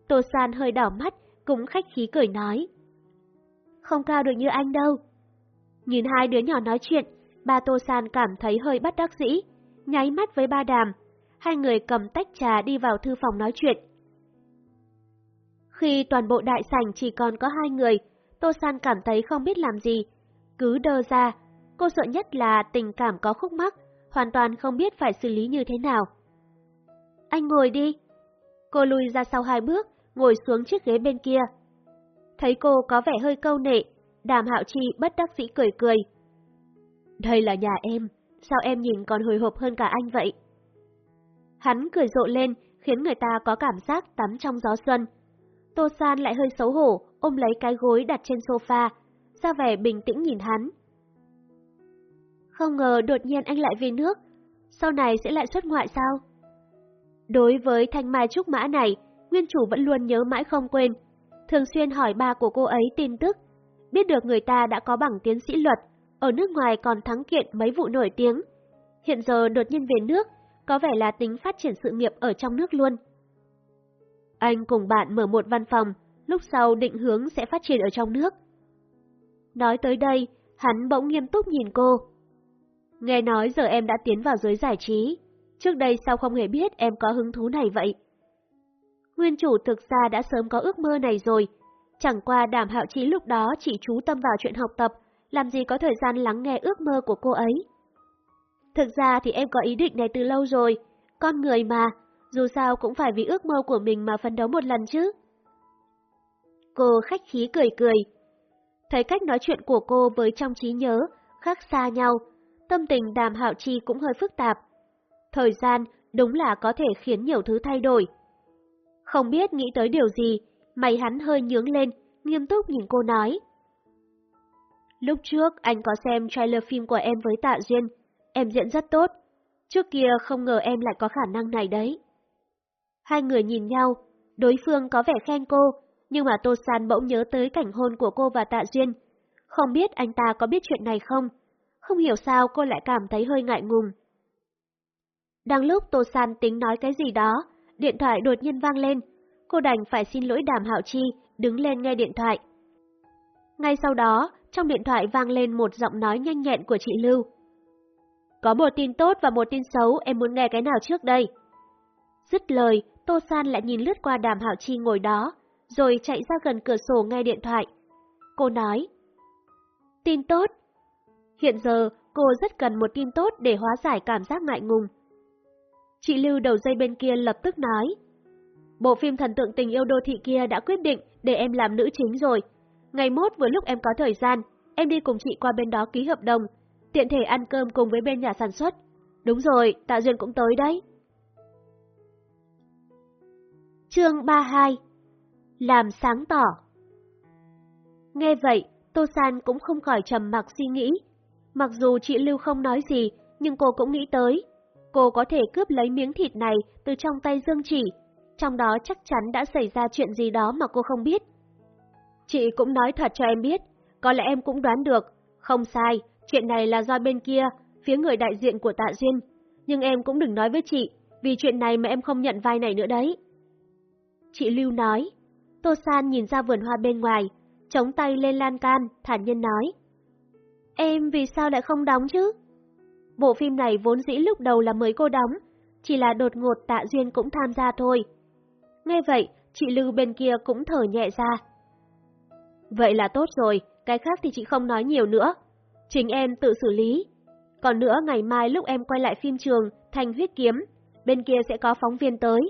Tô San hơi đỏ mắt, cũng khách khí cười nói. Không cao được như anh đâu. Nhìn hai đứa nhỏ nói chuyện, ba Tô San cảm thấy hơi bất đắc dĩ, nháy mắt với ba đàm. Hai người cầm tách trà đi vào thư phòng nói chuyện. Khi toàn bộ đại sảnh chỉ còn có hai người, Tô San cảm thấy không biết làm gì. Cứ đơ ra, cô sợ nhất là tình cảm có khúc mắc, hoàn toàn không biết phải xử lý như thế nào. Anh ngồi đi. Cô lùi ra sau hai bước, ngồi xuống chiếc ghế bên kia. Thấy cô có vẻ hơi câu nệ, đàm hạo chi bất đắc dĩ cười cười. Đây là nhà em, sao em nhìn còn hồi hộp hơn cả anh vậy? Hắn cười rộ lên, khiến người ta có cảm giác tắm trong gió xuân. Tô San lại hơi xấu hổ, ôm lấy cái gối đặt trên sofa, ra vẻ bình tĩnh nhìn hắn. Không ngờ đột nhiên anh lại về nước, sau này sẽ lại xuất ngoại sao? Đối với thanh mai trúc mã này, nguyên chủ vẫn luôn nhớ mãi không quên, thường xuyên hỏi ba của cô ấy tin tức, biết được người ta đã có bằng tiến sĩ luật, ở nước ngoài còn thắng kiện mấy vụ nổi tiếng. Hiện giờ đột nhiên về nước, có vẻ là tính phát triển sự nghiệp ở trong nước luôn. Anh cùng bạn mở một văn phòng, lúc sau định hướng sẽ phát triển ở trong nước. Nói tới đây, hắn bỗng nghiêm túc nhìn cô. Nghe nói giờ em đã tiến vào giới giải trí, trước đây sao không hề biết em có hứng thú này vậy? Nguyên chủ thực ra đã sớm có ước mơ này rồi, chẳng qua đảm hạo trí lúc đó chỉ chú tâm vào chuyện học tập, làm gì có thời gian lắng nghe ước mơ của cô ấy. Thực ra thì em có ý định này từ lâu rồi, con người mà, dù sao cũng phải vì ước mơ của mình mà phấn đấu một lần chứ. Cô khách khí cười cười. Thấy cách nói chuyện của cô với trong trí nhớ, khác xa nhau, tâm tình đàm hạo chi cũng hơi phức tạp. Thời gian đúng là có thể khiến nhiều thứ thay đổi. Không biết nghĩ tới điều gì, mày hắn hơi nhướng lên, nghiêm túc nhìn cô nói. Lúc trước anh có xem trailer phim của em với Tạ Duyên, em diễn rất tốt. Trước kia không ngờ em lại có khả năng này đấy. Hai người nhìn nhau, đối phương có vẻ khen cô, nhưng mà Tô San bỗng nhớ tới cảnh hôn của cô và Tạ Duyên. Không biết anh ta có biết chuyện này không? Không hiểu sao cô lại cảm thấy hơi ngại ngùng. Đang lúc Tô San tính nói cái gì đó, điện thoại đột nhiên vang lên. Cô đành phải xin lỗi đàm hạo chi, đứng lên nghe điện thoại. Ngay sau đó, trong điện thoại vang lên một giọng nói nhanh nhẹn của chị Lưu. Có một tin tốt và một tin xấu, em muốn nghe cái nào trước đây? Dứt lời, Tô San lại nhìn lướt qua đàm hạo chi ngồi đó, rồi chạy ra gần cửa sổ nghe điện thoại. Cô nói, Tin tốt. Hiện giờ, cô rất cần một tin tốt để hóa giải cảm giác ngại ngùng. Chị Lưu đầu dây bên kia lập tức nói, Bộ phim thần tượng tình yêu đô thị kia đã quyết định để em làm nữ chính rồi. Ngày mốt vừa lúc em có thời gian, em đi cùng chị qua bên đó ký hợp đồng, tiện thể ăn cơm cùng với bên nhà sản xuất. Đúng rồi, Tạ Duyên cũng tới đấy. Chương 32 Làm sáng tỏ Nghe vậy, Tô San cũng không khỏi trầm mặc suy nghĩ. Mặc dù chị Lưu không nói gì, nhưng cô cũng nghĩ tới. Cô có thể cướp lấy miếng thịt này từ trong tay Dương Chỉ, trong đó chắc chắn đã xảy ra chuyện gì đó mà cô không biết. Chị cũng nói thật cho em biết, có lẽ em cũng đoán được. Không sai, chuyện này là do bên kia, phía người đại diện của Tạ Duyên. Nhưng em cũng đừng nói với chị, vì chuyện này mà em không nhận vai này nữa đấy. Chị Lưu nói. Tô San nhìn ra vườn hoa bên ngoài, chống tay lên lan can, thản nhiên nói. Em vì sao lại không đóng chứ? Bộ phim này vốn dĩ lúc đầu là mới cô đóng, chỉ là đột ngột tạ duyên cũng tham gia thôi. Nghe vậy, chị Lưu bên kia cũng thở nhẹ ra. Vậy là tốt rồi, cái khác thì chị không nói nhiều nữa. Chính em tự xử lý. Còn nữa ngày mai lúc em quay lại phim trường, thành huyết kiếm, bên kia sẽ có phóng viên tới.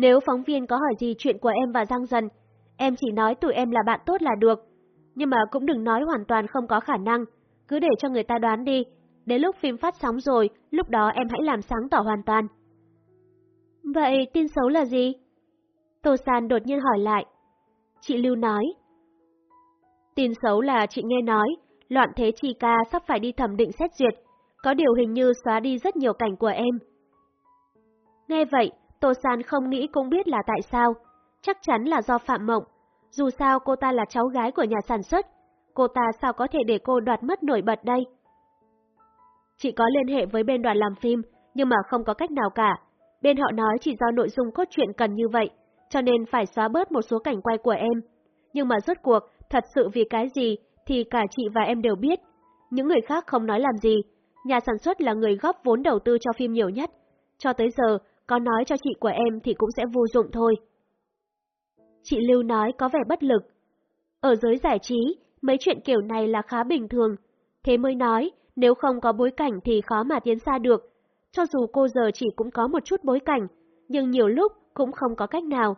Nếu phóng viên có hỏi gì chuyện của em và Giang Dần, em chỉ nói tụi em là bạn tốt là được. Nhưng mà cũng đừng nói hoàn toàn không có khả năng, cứ để cho người ta đoán đi. Đến lúc phim phát sóng rồi, lúc đó em hãy làm sáng tỏ hoàn toàn. Vậy tin xấu là gì? Tô San đột nhiên hỏi lại. Chị Lưu nói. Tin xấu là chị nghe nói, loạn thế chi ca sắp phải đi thẩm định xét duyệt, có điều hình như xóa đi rất nhiều cảnh của em. Nghe vậy, Tô San không nghĩ cũng biết là tại sao. Chắc chắn là do Phạm Mộng. Dù sao cô ta là cháu gái của nhà sản xuất, cô ta sao có thể để cô đoạt mất nổi bật đây? Chị có liên hệ với bên đoàn làm phim, nhưng mà không có cách nào cả. Bên họ nói chỉ do nội dung cốt truyện cần như vậy, cho nên phải xóa bớt một số cảnh quay của em. Nhưng mà rốt cuộc, thật sự vì cái gì thì cả chị và em đều biết. Những người khác không nói làm gì. Nhà sản xuất là người góp vốn đầu tư cho phim nhiều nhất. Cho tới giờ, có nói cho chị của em thì cũng sẽ vô dụng thôi. Chị Lưu nói có vẻ bất lực. Ở giới giải trí, mấy chuyện kiểu này là khá bình thường. Thế mới nói, nếu không có bối cảnh thì khó mà tiến xa được. Cho dù cô giờ chỉ cũng có một chút bối cảnh, nhưng nhiều lúc cũng không có cách nào.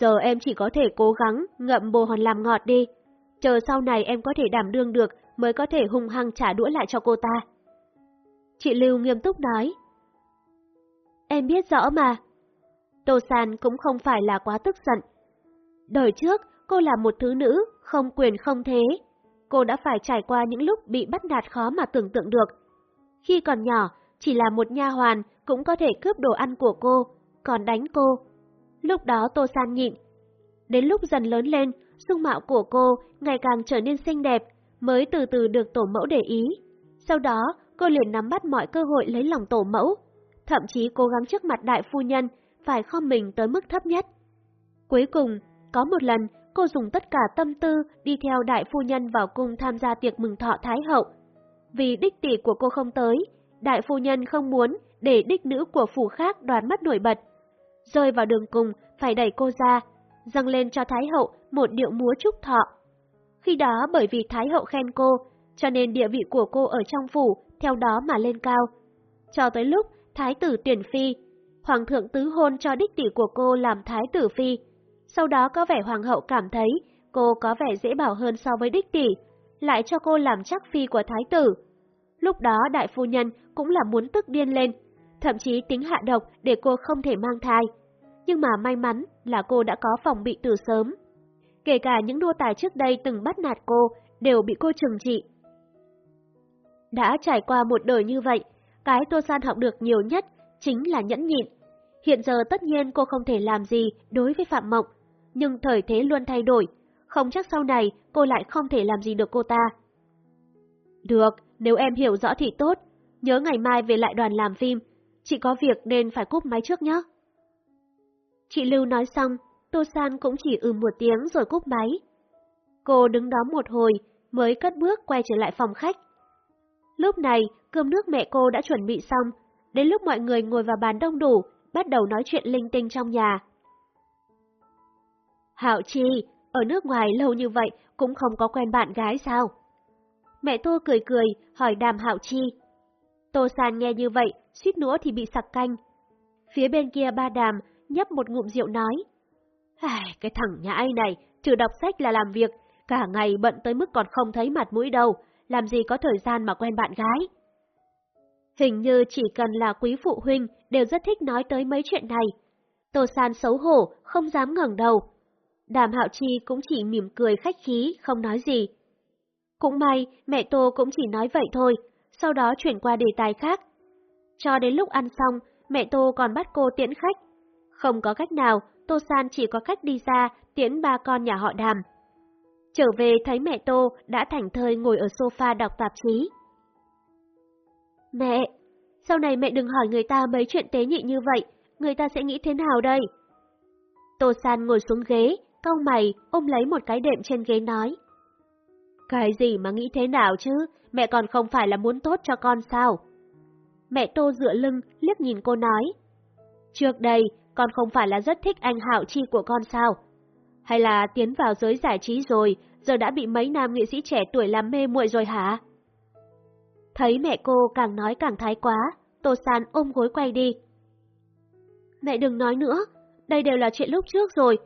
Giờ em chỉ có thể cố gắng ngậm bồ hòn làm ngọt đi. Chờ sau này em có thể đảm đương được mới có thể hung hăng trả đũa lại cho cô ta. Chị Lưu nghiêm túc nói. Em biết rõ mà. Tô San cũng không phải là quá tức giận. Đời trước, cô là một thứ nữ, không quyền không thế. Cô đã phải trải qua những lúc bị bắt nạt khó mà tưởng tượng được. Khi còn nhỏ, chỉ là một nha hoàn cũng có thể cướp đồ ăn của cô, còn đánh cô. Lúc đó Tô San nhịn. Đến lúc dần lớn lên, dung mạo của cô ngày càng trở nên xinh đẹp, mới từ từ được tổ mẫu để ý. Sau đó, cô liền nắm bắt mọi cơ hội lấy lòng tổ mẫu, thậm chí cố gắng trước mặt đại phu nhân phải khom mình tới mức thấp nhất. Cuối cùng, có một lần cô dùng tất cả tâm tư đi theo đại phu nhân vào cung tham gia tiệc mừng thọ Thái Hậu. Vì đích tỷ của cô không tới, đại phu nhân không muốn để đích nữ của phủ khác đoán mất nổi bật. Rơi vào đường cùng, phải đẩy cô ra, dâng lên cho Thái Hậu một điệu múa chúc thọ. Khi đó bởi vì Thái Hậu khen cô, cho nên địa vị của cô ở trong phủ theo đó mà lên cao. Cho tới lúc Thái tử tuyển phi, Hoàng thượng tứ hôn cho đích tỷ của cô làm Thái tử phi. Sau đó có vẻ Hoàng hậu cảm thấy cô có vẻ dễ bảo hơn so với đích tỷ, lại cho cô làm chắc phi của Thái tử. Lúc đó đại phu nhân cũng là muốn tức điên lên, thậm chí tính hạ độc để cô không thể mang thai. Nhưng mà may mắn là cô đã có phòng bị từ sớm. Kể cả những đua tài trước đây từng bắt nạt cô đều bị cô trừng trị. Đã trải qua một đời như vậy, cái Tô San học được nhiều nhất chính là nhẫn nhịn. Hiện giờ tất nhiên cô không thể làm gì đối với Phạm Mộng, nhưng thời thế luôn thay đổi, không chắc sau này cô lại không thể làm gì được cô ta. Được, nếu em hiểu rõ thì tốt, nhớ ngày mai về lại đoàn làm phim, chị có việc nên phải cúp máy trước nhé. Chị Lưu nói xong, Tô San cũng chỉ ừ một tiếng rồi cúp máy. Cô đứng đó một hồi mới cất bước quay trở lại phòng khách. Lúc này, cơm nước mẹ cô đã chuẩn bị xong, đến lúc mọi người ngồi vào bàn đông đủ, bắt đầu nói chuyện linh tinh trong nhà. Hạo Chi, ở nước ngoài lâu như vậy cũng không có quen bạn gái sao? Mẹ Tô cười cười, hỏi đàm Hạo Chi. Tô San nghe như vậy, suýt nữa thì bị sặc canh. Phía bên kia ba đàm, nhấp một ngụm rượu nói. Ai, cái thằng nhãi này, trừ đọc sách là làm việc, cả ngày bận tới mức còn không thấy mặt mũi đâu, làm gì có thời gian mà quen bạn gái. Hình như chỉ cần là quý phụ huynh đều rất thích nói tới mấy chuyện này. Tô San xấu hổ, không dám ngẩng đầu. Đàm Hạo Chi cũng chỉ mỉm cười khách khí, không nói gì. Cũng may, mẹ Tô cũng chỉ nói vậy thôi, sau đó chuyển qua đề tài khác. Cho đến lúc ăn xong, mẹ Tô còn bắt cô tiễn khách. Không có cách nào, Tô San chỉ có cách đi ra tiễn ba con nhà họ đàm. Trở về thấy mẹ Tô đã thảnh thơi ngồi ở sofa đọc tạp chí. Mẹ, sau này mẹ đừng hỏi người ta mấy chuyện tế nhị như vậy, người ta sẽ nghĩ thế nào đây? Tô San ngồi xuống ghế, cau mày, ôm lấy một cái đệm trên ghế nói. Cái gì mà nghĩ thế nào chứ, mẹ còn không phải là muốn tốt cho con sao? Mẹ Tô dựa lưng, liếc nhìn cô nói. Trước đây, con không phải là rất thích anh Hạo Chi của con sao? Hay là tiến vào giới giải trí rồi, giờ đã bị mấy nam nghệ sĩ trẻ tuổi làm mê muội rồi hả? Thấy mẹ cô càng nói càng thái quá, Tô San ôm gối quay đi. Mẹ đừng nói nữa, đây đều là chuyện lúc trước rồi.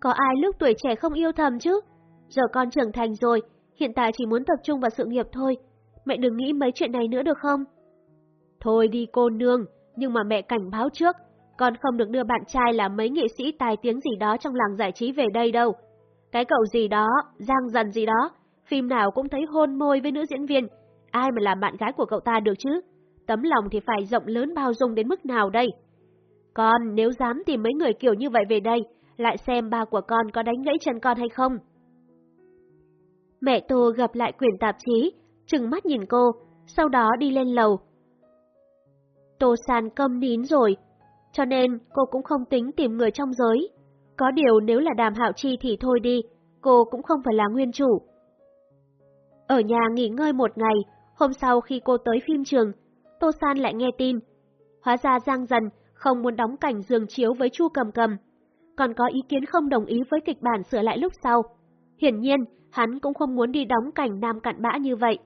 Có ai lúc tuổi trẻ không yêu thầm chứ? Giờ con trưởng thành rồi, hiện tại chỉ muốn tập trung vào sự nghiệp thôi. Mẹ đừng nghĩ mấy chuyện này nữa được không? Thôi đi cô nương, nhưng mà mẹ cảnh báo trước, con không được đưa bạn trai là mấy nghệ sĩ tài tiếng gì đó trong làng giải trí về đây đâu. Cái cậu gì đó, giang dần gì đó, phim nào cũng thấy hôn môi với nữ diễn viên, ai mà làm bạn gái của cậu ta được chứ? Tấm lòng thì phải rộng lớn bao dung đến mức nào đây? Con nếu dám tìm mấy người kiểu như vậy về đây, lại xem ba của con có đánh gãy chân con hay không. Mẹ Tô gặp lại quyển tạp chí, trừng mắt nhìn cô, sau đó đi lên lầu. Tô San câm nín rồi, cho nên cô cũng không tính tìm người trong giới. Có điều nếu là đàm hạo chi thì thôi đi, cô cũng không phải là nguyên chủ. Ở nhà nghỉ ngơi một ngày, hôm sau khi cô tới phim trường, Tô San lại nghe tin. Hóa ra Giang Dần không muốn đóng cảnh giường chiếu với Chu Cầm Cầm, còn có ý kiến không đồng ý với kịch bản sửa lại lúc sau. Hiển nhiên, hắn cũng không muốn đi đóng cảnh nam cặn bã như vậy.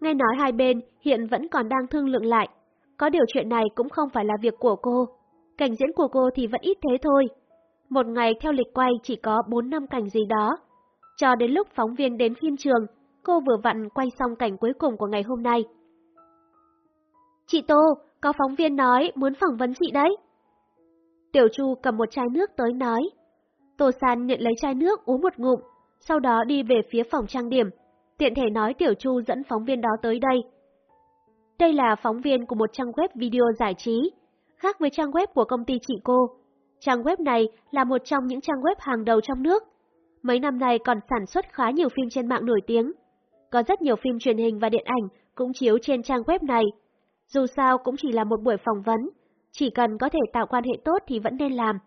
Nghe nói hai bên hiện vẫn còn đang thương lượng lại, có điều chuyện này cũng không phải là việc của cô. Cảnh diễn của cô thì vẫn ít thế thôi. Một ngày theo lịch quay chỉ có 4 năm cảnh gì đó. Cho đến lúc phóng viên đến phim trường, cô vừa vặn quay xong cảnh cuối cùng của ngày hôm nay. Chị Tô, có phóng viên nói muốn phỏng vấn chị đấy. Tiểu Chu cầm một chai nước tới nói. Tô San nhận lấy chai nước uống một ngụm, sau đó đi về phía phòng trang điểm, tiện thể nói Tiểu Chu dẫn phóng viên đó tới đây. Đây là phóng viên của một trang web video giải trí, khác với trang web của công ty chị cô. Trang web này là một trong những trang web hàng đầu trong nước. Mấy năm nay còn sản xuất khá nhiều phim trên mạng nổi tiếng. Có rất nhiều phim truyền hình và điện ảnh cũng chiếu trên trang web này. Dù sao cũng chỉ là một buổi phỏng vấn, chỉ cần có thể tạo quan hệ tốt thì vẫn nên làm.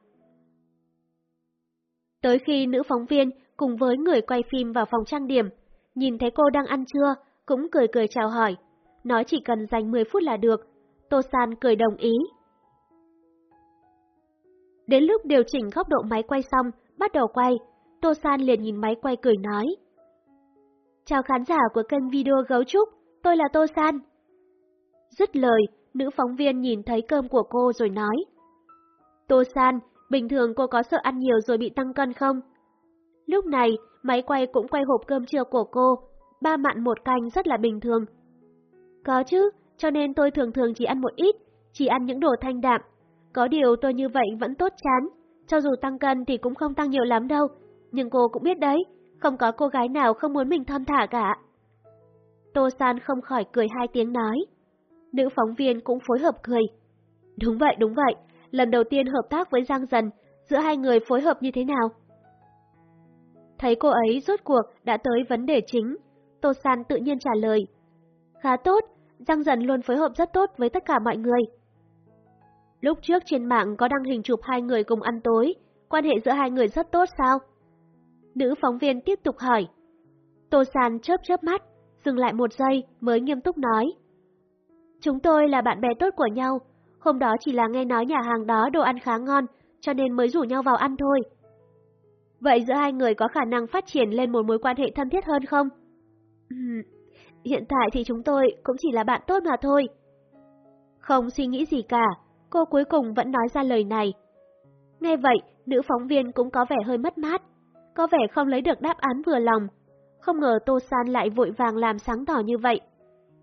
Tới khi nữ phóng viên cùng với người quay phim vào phòng trang điểm, nhìn thấy cô đang ăn trưa, cũng cười cười chào hỏi, nói chỉ cần dành 10 phút là được. Tô San cười đồng ý. Đến lúc điều chỉnh góc độ máy quay xong, bắt đầu quay, Tô San liền nhìn máy quay cười nói. Chào khán giả của kênh video Gấu Trúc, tôi là Tô San. Dứt lời, nữ phóng viên nhìn thấy cơm của cô rồi nói. Tô San, bình thường cô có sợ ăn nhiều rồi bị tăng cân không? Lúc này, máy quay cũng quay hộp cơm trưa của cô, ba mặn một canh rất là bình thường. Có chứ, cho nên tôi thường thường chỉ ăn một ít, chỉ ăn những đồ thanh đạm. Có điều tôi như vậy vẫn tốt chán, cho dù tăng cân thì cũng không tăng nhiều lắm đâu, nhưng cô cũng biết đấy, không có cô gái nào không muốn mình thon thả cả. Tô San không khỏi cười hai tiếng nói. Nữ phóng viên cũng phối hợp cười. Đúng vậy, đúng vậy, lần đầu tiên hợp tác với Giang Dần, giữa hai người phối hợp như thế nào? Thấy cô ấy rốt cuộc đã tới vấn đề chính, Tô San tự nhiên trả lời. Khá tốt, Giang Dần luôn phối hợp rất tốt với tất cả mọi người. Lúc trước trên mạng có đăng hình chụp hai người cùng ăn tối, quan hệ giữa hai người rất tốt sao? Nữ phóng viên tiếp tục hỏi. Tô San chớp chớp mắt, dừng lại một giây mới nghiêm túc nói. Chúng tôi là bạn bè tốt của nhau, hôm đó chỉ là nghe nói nhà hàng đó đồ ăn khá ngon, cho nên mới rủ nhau vào ăn thôi. Vậy giữa hai người có khả năng phát triển lên một mối quan hệ thân thiết hơn không? Hiện tại thì chúng tôi cũng chỉ là bạn tốt mà thôi. Không suy nghĩ gì cả, cô cuối cùng vẫn nói ra lời này. Nghe vậy, nữ phóng viên cũng có vẻ hơi mất mát, có vẻ không lấy được đáp án vừa lòng. Không ngờ Tô San lại vội vàng làm sáng tỏ như vậy.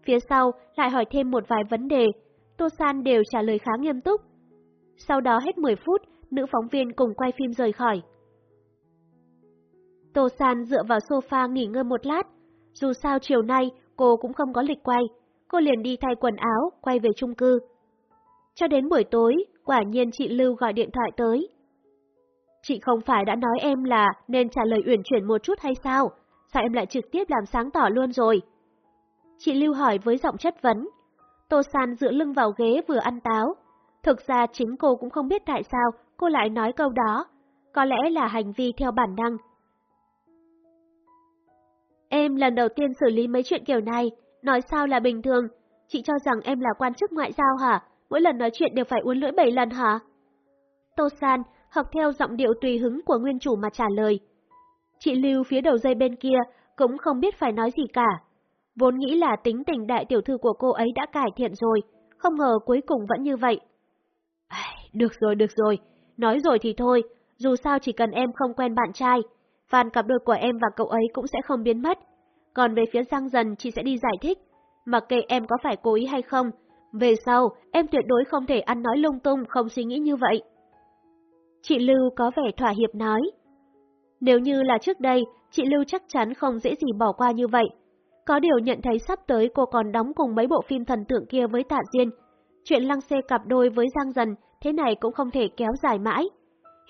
Phía sau lại hỏi thêm một vài vấn đề, Tô San đều trả lời khá nghiêm túc. Sau đó hết 10 phút, nữ phóng viên cùng quay phim rời khỏi. Tô San dựa vào sofa nghỉ ngơi một lát. Dù sao chiều nay cô cũng không có lịch quay, cô liền đi thay quần áo, quay về chung cư. Cho đến buổi tối, quả nhiên chị Lưu gọi điện thoại tới. Chị không phải đã nói em là nên trả lời uyển chuyển một chút hay sao? Sao em lại trực tiếp làm sáng tỏ luôn rồi? Chị Lưu hỏi với giọng chất vấn. Tô San dựa lưng vào ghế vừa ăn táo. Thực ra chính cô cũng không biết tại sao cô lại nói câu đó. Có lẽ là hành vi theo bản năng. Em lần đầu tiên xử lý mấy chuyện kiểu này, nói sao là bình thường. Chị cho rằng em là quan chức ngoại giao hả? Mỗi lần nói chuyện đều phải uốn lưỡi bảy lần hả? Tô San học theo giọng điệu tùy hứng của nguyên chủ mà trả lời. Chị Lưu phía đầu dây bên kia cũng không biết phải nói gì cả. Vốn nghĩ là tính tình đại tiểu thư của cô ấy đã cải thiện rồi, không ngờ cuối cùng vẫn như vậy. Được rồi, được rồi, nói rồi thì thôi, dù sao chỉ cần em không quen bạn trai, fan cặp đôi của em và cậu ấy cũng sẽ không biến mất. Còn về phía Giang Dần chị sẽ đi giải thích, mặc kệ em có phải cố ý hay không, về sau em tuyệt đối không thể ăn nói lung tung không suy nghĩ như vậy. Chị Lưu có vẻ thỏa hiệp nói. Nếu như là trước đây, chị Lưu chắc chắn không dễ gì bỏ qua như vậy. Có điều nhận thấy sắp tới cô còn đóng cùng mấy bộ phim thần tượng kia với Tạ Diên. Chuyện lăng xê cặp đôi với Giang Dần thế này cũng không thể kéo dài mãi.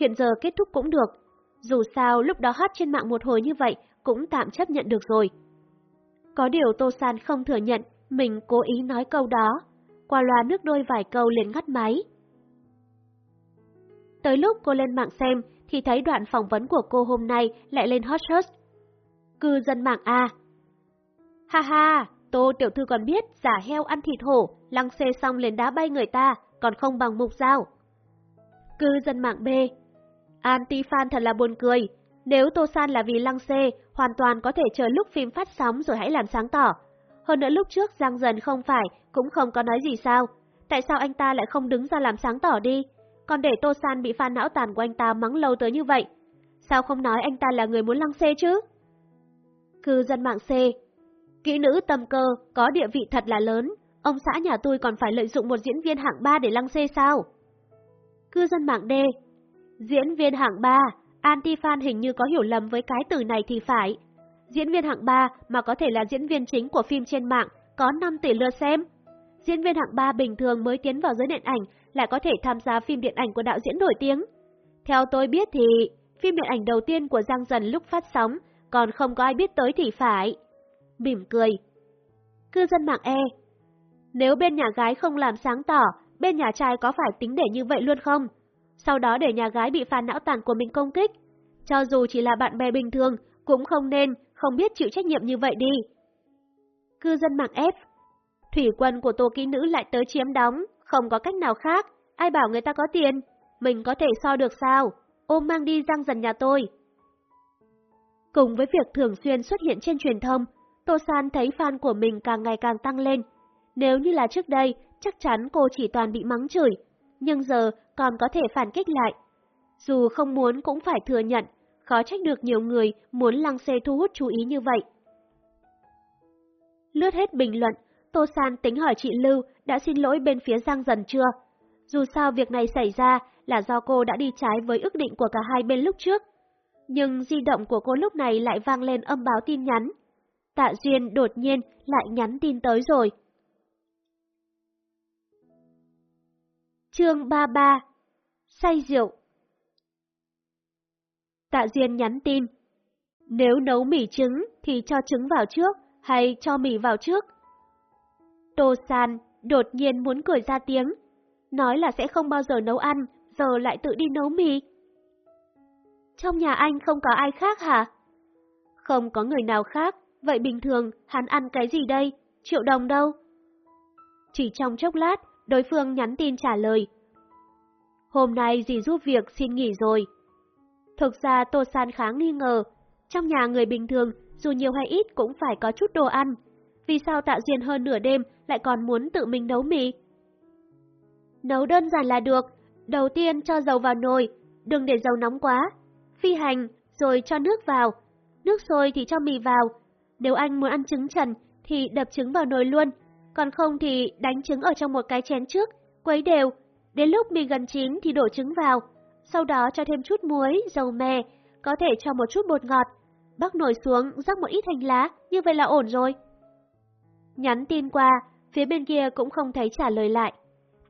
Hiện giờ kết thúc cũng được. Dù sao lúc đó hát trên mạng một hồi như vậy cũng tạm chấp nhận được rồi. Có điều Tô San không thừa nhận mình cố ý nói câu đó. Qua loa nước đôi vài câu liền ngắt máy. Tới lúc cô lên mạng xem thì thấy đoạn phỏng vấn của cô hôm nay lại lên hot search. Cư dân mạng A. Ha ha, Tô tiểu thư còn biết giả heo ăn thịt hổ, lăng xê xong lên đá bay người ta, còn không bằng mục dao. Cư dân mạng B. Anti-fan thật là buồn cười. Nếu Tô San là vì lăng xê, hoàn toàn có thể chờ lúc phim phát sóng rồi hãy làm sáng tỏ. Hơn nữa lúc trước Giang Dần không phải, cũng không có nói gì sao. Tại sao anh ta lại không đứng ra làm sáng tỏ đi? còn để Tô San bị fan não tàn của anh ta mắng lâu tới như vậy. Sao không nói anh ta là người muốn lăng xê chứ? Cư dân mạng C Kỹ nữ tâm cơ, có địa vị thật là lớn, ông xã nhà tôi còn phải lợi dụng một diễn viên hạng 3 để lăng xê sao? Cư dân mạng D Diễn viên hạng 3, anti-fan hình như có hiểu lầm với cái từ này thì phải. Diễn viên hạng 3 mà có thể là diễn viên chính của phim trên mạng, có 5 tỷ lượt xem. Diễn viên hạng 3 bình thường mới tiến vào giới điện ảnh lại có thể tham gia phim điện ảnh của đạo diễn nổi tiếng. Theo tôi biết thì, phim điện ảnh đầu tiên của Giang Dần lúc phát sóng, còn không có ai biết tới thì phải. Mỉm cười. Cư dân mạng E Nếu bên nhà gái không làm sáng tỏ, bên nhà trai có phải tính để như vậy luôn không? Sau đó để nhà gái bị phàn não tàn của mình công kích. Cho dù chỉ là bạn bè bình thường, cũng không nên, không biết chịu trách nhiệm như vậy đi. Cư dân mạng ép, Thủy quân của tô ký nữ lại tới chiếm đóng, không có cách nào khác, ai bảo người ta có tiền, mình có thể so được sao, ôm mang đi răng dần nhà tôi. Cùng với việc thường xuyên xuất hiện trên truyền thông, Tô San thấy fan của mình càng ngày càng tăng lên. Nếu như là trước đây, chắc chắn cô chỉ toàn bị mắng chửi, nhưng giờ còn có thể phản kích lại. Dù không muốn cũng phải thừa nhận, khó trách được nhiều người muốn lăng xê thu hút chú ý như vậy. Lướt hết bình luận, Tô San tính hỏi chị Lưu đã xin lỗi bên phía Giang Dần chưa? Dù sao việc này xảy ra là do cô đã đi trái với ước định của cả hai bên lúc trước. Nhưng di động của cô lúc này lại vang lên âm báo tin nhắn. Tạ Duyên đột nhiên lại nhắn tin tới rồi. Chương 33 Say rượu Tạ Duyên nhắn tin Nếu nấu mì trứng thì cho trứng vào trước hay cho mì vào trước? Tô San đột nhiên muốn cười ra tiếng, nói là sẽ không bao giờ nấu ăn, giờ lại tự đi nấu mì. Trong nhà anh không có ai khác hả? Không có người nào khác, vậy bình thường hắn ăn cái gì đây? Triệu đồng đâu? Chỉ trong chốc lát, đối phương nhắn tin trả lời. Hôm nay dì giúp việc xin nghỉ rồi. Thực ra Tô San khá nghi ngờ, trong nhà người bình thường dù nhiều hay ít cũng phải có chút đồ ăn, vì sao Tạ Duyên hơn nửa đêm lại còn muốn tự mình nấu mì? Nấu đơn giản là được, đầu tiên cho dầu vào nồi, đừng để dầu nóng quá. Phi hành, rồi cho nước vào. Nước sôi thì cho mì vào. Nếu anh muốn ăn trứng trần thì đập trứng vào nồi luôn, còn không thì đánh trứng ở trong một cái chén trước, quấy đều. Đến lúc mì gần chín thì đổ trứng vào, sau đó cho thêm chút muối, dầu mè, có thể cho một chút bột ngọt. Bắc nồi xuống, rắc một ít hành lá, như vậy là ổn rồi. Nhắn tin qua, phía bên kia cũng không thấy trả lời lại.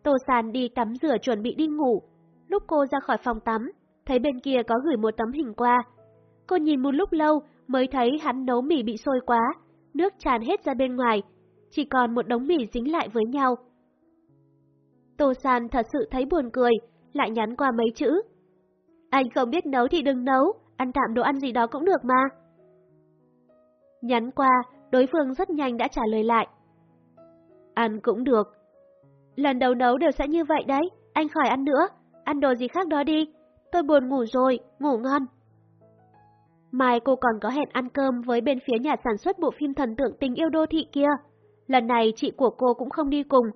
Tô Sàn đi tắm rửa chuẩn bị đi ngủ. Lúc cô ra khỏi phòng tắm, thấy bên kia có gửi một tấm hình qua. Cô nhìn một lúc lâu mới thấy hắn nấu mì bị sôi quá, nước tràn hết ra bên ngoài, chỉ còn một đống mì dính lại với nhau. Tô San thật sự thấy buồn cười, lại nhắn qua mấy chữ. Anh không biết nấu thì đừng nấu, ăn tạm đồ ăn gì đó cũng được mà. Nhắn qua, đối phương rất nhanh đã trả lời lại. Ăn cũng được. Lần đầu nấu đều sẽ như vậy đấy, anh khỏi ăn nữa, ăn đồ gì khác đó đi, tôi buồn ngủ rồi, ngủ ngon. Mai cô còn có hẹn ăn cơm với bên phía nhà sản xuất bộ phim thần tượng tình yêu đô thị kia. Lần này chị của cô cũng không đi cùng,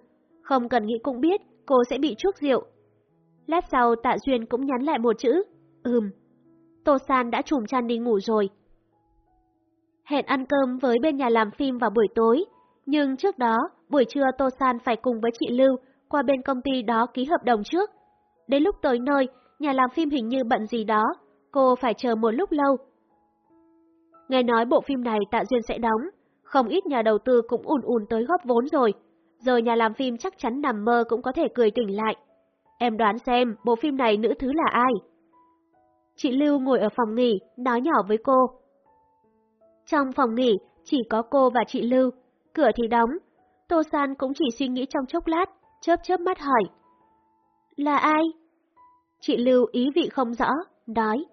không cần nghĩ cũng biết cô sẽ bị chuốc rượu. Lát sau Tạ Duyên cũng nhắn lại một chữ, ừm. Tô San đã trùm chăn đi ngủ rồi. Hẹn ăn cơm với bên nhà làm phim vào buổi tối, nhưng trước đó, buổi trưa Tô San phải cùng với chị Lưu qua bên công ty đó ký hợp đồng trước. Đến lúc tới nơi, nhà làm phim hình như bận gì đó, cô phải chờ một lúc lâu. Nghe nói bộ phim này Tạ Duyên sẽ đóng, không ít nhà đầu tư cũng ùn ùn tới góp vốn rồi, giờ nhà làm phim chắc chắn nằm mơ cũng có thể cười tỉnh lại. Em đoán xem bộ phim này nữ thứ là ai? Chị Lưu ngồi ở phòng nghỉ, nói nhỏ với cô. Trong phòng nghỉ, chỉ có cô và chị Lưu, cửa thì đóng. Tô San cũng chỉ suy nghĩ trong chốc lát, chớp chớp mắt hỏi. Là ai? Chị Lưu ý vị không rõ, nói.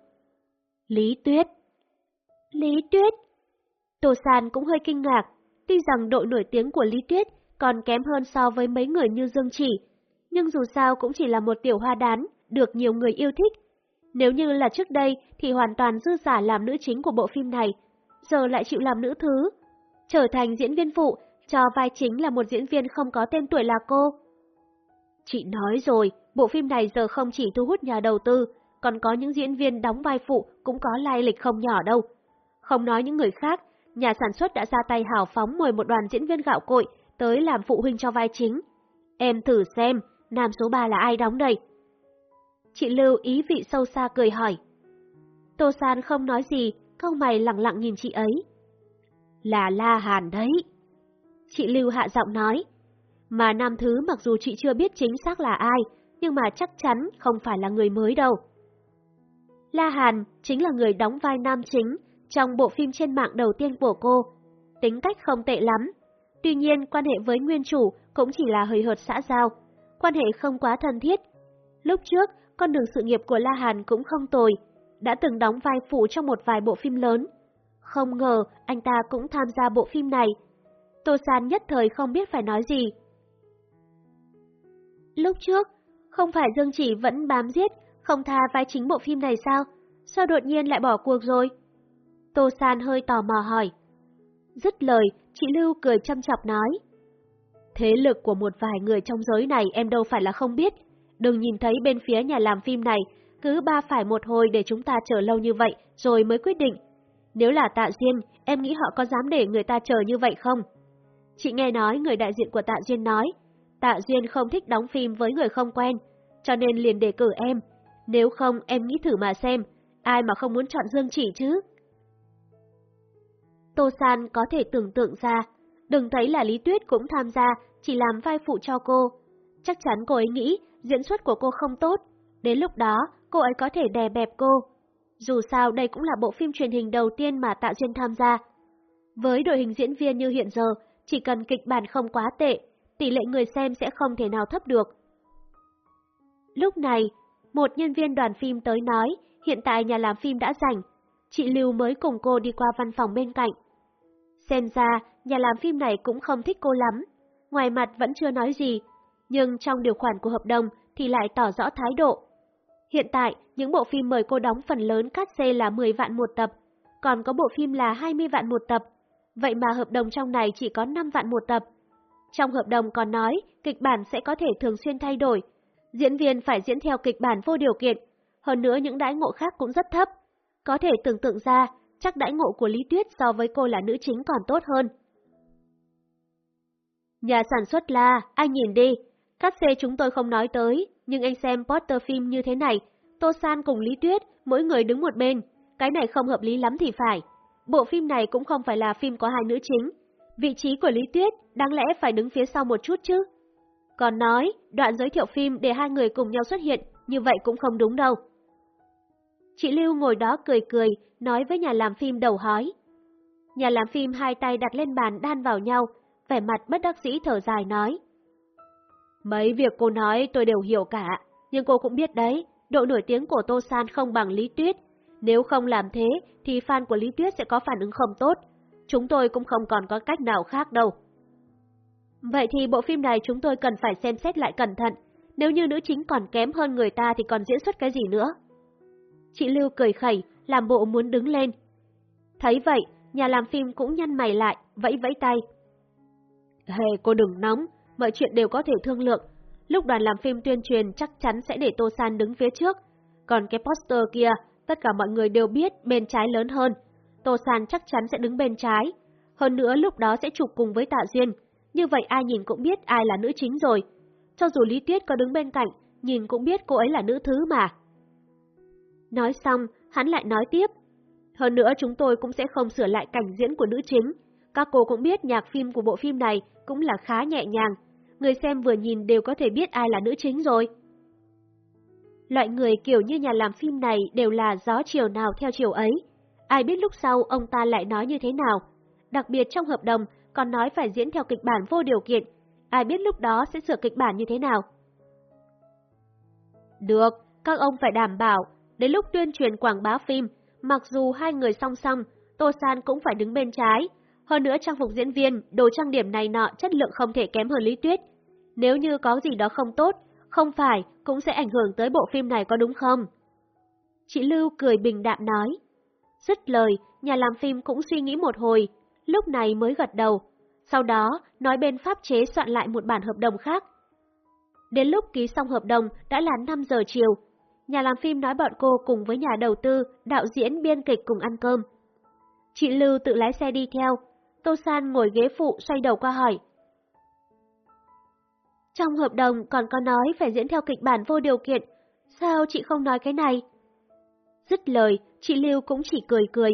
Lý Tuyết. Lý Tuyết? Tô San cũng hơi kinh ngạc, tuy rằng độ nổi tiếng của Lý Tuyết còn kém hơn so với mấy người như Dương Chỉ, nhưng dù sao cũng chỉ là một tiểu hoa đán, được nhiều người yêu thích. Nếu như là trước đây thì hoàn toàn dư giả làm nữ chính của bộ phim này, giờ lại chịu làm nữ thứ. Trở thành diễn viên phụ, cho vai chính là một diễn viên không có tên tuổi là cô. Chị nói rồi, bộ phim này giờ không chỉ thu hút nhà đầu tư, còn có những diễn viên đóng vai phụ cũng có lai lịch không nhỏ đâu. Không nói những người khác, nhà sản xuất đã ra tay hào phóng mời một đoàn diễn viên gạo cội tới làm phụ huynh cho vai chính. Em thử xem, nam số 3 là ai đóng đây? Chị Lưu ý vị sâu xa cười hỏi. Tô San không nói gì, câu mày lặng lặng nhìn chị ấy. Là La Hàn đấy. Chị Lưu hạ giọng nói. Mà nam thứ mặc dù chị chưa biết chính xác là ai, nhưng mà chắc chắn không phải là người mới đâu. La Hàn chính là người đóng vai nam chính trong bộ phim trên mạng đầu tiên của cô. Tính cách không tệ lắm. Tuy nhiên, quan hệ với nguyên chủ cũng chỉ là hơi hợt xã giao, quan hệ không quá thân thiết. Lúc trước, con đường sự nghiệp của La Hàn cũng không tồi, đã từng đóng vai phụ trong một vài bộ phim lớn. Không ngờ anh ta cũng tham gia bộ phim này. Tô San nhất thời không biết phải nói gì. Lúc trước, không phải Dương Chỉ vẫn bám giết, không tha vai chính bộ phim này sao? Sao đột nhiên lại bỏ cuộc rồi? Tô San hơi tò mò hỏi. Dứt lời, chị Lưu cười chăm chọc nói. Thế lực của một vài người trong giới này em đâu phải là không biết. Đừng nhìn thấy bên phía nhà làm phim này, cứ ba phải một hồi để chúng ta chờ lâu như vậy rồi mới quyết định. Nếu là tạ Duyên, em nghĩ họ có dám để người ta chờ như vậy không? Chị nghe nói người đại diện của tạ Duyên nói, tạ Duyên không thích đóng phim với người không quen, cho nên liền đề cử em. Nếu không em nghĩ thử mà xem, ai mà không muốn chọn Dương Chỉ chứ? Tô San có thể tưởng tượng ra, đừng thấy là Lý Tuyết cũng tham gia, chỉ làm vai phụ cho cô. Chắc chắn cô ấy nghĩ diễn xuất của cô không tốt, đến lúc đó cô ấy có thể đè bẹp cô. Dù sao đây cũng là bộ phim truyền hình đầu tiên mà Tạ Duyên tham gia. Với đội hình diễn viên như hiện giờ, chỉ cần kịch bản không quá tệ, tỷ lệ người xem sẽ không thể nào thấp được. Lúc này, một nhân viên đoàn phim tới nói hiện tại nhà làm phim đã rảnh, chị Lưu mới cùng cô đi qua văn phòng bên cạnh. Xem ra, nhà làm phim này cũng không thích cô lắm. Ngoài mặt vẫn chưa nói gì, nhưng trong điều khoản của hợp đồng thì lại tỏ rõ thái độ. Hiện tại, những bộ phim mời cô đóng phần lớn cắt xê là 10 vạn một tập, còn có bộ phim là 20 vạn một tập. Vậy mà hợp đồng trong này chỉ có 5 vạn một tập. Trong hợp đồng còn nói kịch bản sẽ có thể thường xuyên thay đổi. Diễn viên phải diễn theo kịch bản vô điều kiện. Hơn nữa những đãi ngộ khác cũng rất thấp. Có thể tưởng tượng ra, chắc đãi ngộ của Lý Tuyết so với cô là nữ chính còn tốt hơn. Nhà sản xuất là, anh nhìn đi, Cắt xê chúng tôi không nói tới, nhưng anh xem poster phim như thế này, Tô San cùng Lý Tuyết, mỗi người đứng một bên, cái này không hợp lý lắm thì phải. Bộ phim này cũng không phải là phim có hai nữ chính. Vị trí của Lý Tuyết đáng lẽ phải đứng phía sau một chút chứ. Còn nói, đoạn giới thiệu phim để hai người cùng nhau xuất hiện, như vậy cũng không đúng đâu. Chị Lưu ngồi đó cười cười, nói với nhà làm phim đầu hói. Nhà làm phim hai tay đặt lên bàn đan vào nhau, vẻ mặt bất đắc dĩ thở dài nói. Mấy việc cô nói tôi đều hiểu cả, nhưng cô cũng biết đấy, độ nổi tiếng của Tô San không bằng Lý Tuyết. Nếu không làm thế thì fan của Lý Tuyết sẽ có phản ứng không tốt. Chúng tôi cũng không còn có cách nào khác đâu. Vậy thì bộ phim này chúng tôi cần phải xem xét lại cẩn thận. Nếu như nữ chính còn kém hơn người ta thì còn diễn xuất cái gì nữa? Chị Lưu cười khẩy, làm bộ muốn đứng lên. Thấy vậy, nhà làm phim cũng nhăn mày lại, vẫy vẫy tay. Hề cô đừng nóng, mọi chuyện đều có thể thương lượng. Lúc đoàn làm phim tuyên truyền chắc chắn sẽ để Tô San đứng phía trước. Còn cái poster kia, tất cả mọi người đều biết bên trái lớn hơn. Tô San chắc chắn sẽ đứng bên trái. Hơn nữa lúc đó sẽ chụp cùng với Tạ Duyên. Như vậy ai nhìn cũng biết ai là nữ chính rồi. Cho dù Lý Tuyết có đứng bên cạnh, nhìn cũng biết cô ấy là nữ thứ mà. Nói xong, hắn lại nói tiếp. Hơn nữa chúng tôi cũng sẽ không sửa lại cảnh diễn của nữ chính. Các cô cũng biết nhạc phim của bộ phim này cũng là khá nhẹ nhàng. Người xem vừa nhìn đều có thể biết ai là nữ chính rồi. Loại người kiểu như nhà làm phim này đều là gió chiều nào theo chiều ấy. Ai biết lúc sau ông ta lại nói như thế nào. Đặc biệt trong hợp đồng còn nói phải diễn theo kịch bản vô điều kiện. Ai biết lúc đó sẽ sửa kịch bản như thế nào. Được, các ông phải đảm bảo, đến lúc tuyên truyền quảng bá phim, mặc dù hai người song song, Tô San cũng phải đứng bên trái. Hơn nữa trang phục diễn viên, đồ trang điểm này nọ chất lượng không thể kém hơn Lý Tuyết. Nếu như có gì đó không tốt, không phải cũng sẽ ảnh hưởng tới bộ phim này có đúng không? Chị Lưu cười bình đạm nói. Dứt lời, nhà làm phim cũng suy nghĩ một hồi, lúc này mới gật đầu. Sau đó, nói bên pháp chế soạn lại một bản hợp đồng khác. Đến lúc ký xong hợp đồng đã là 5 giờ chiều. Nhà làm phim nói bọn cô cùng với nhà đầu tư, đạo diễn, biên kịch cùng ăn cơm. Chị Lưu tự lái xe đi theo. Tô San ngồi ghế phụ xoay đầu qua hỏi. Trong hợp đồng còn có nói phải diễn theo kịch bản vô điều kiện. Sao chị không nói cái này? Dứt lời, chị Lưu cũng chỉ cười cười.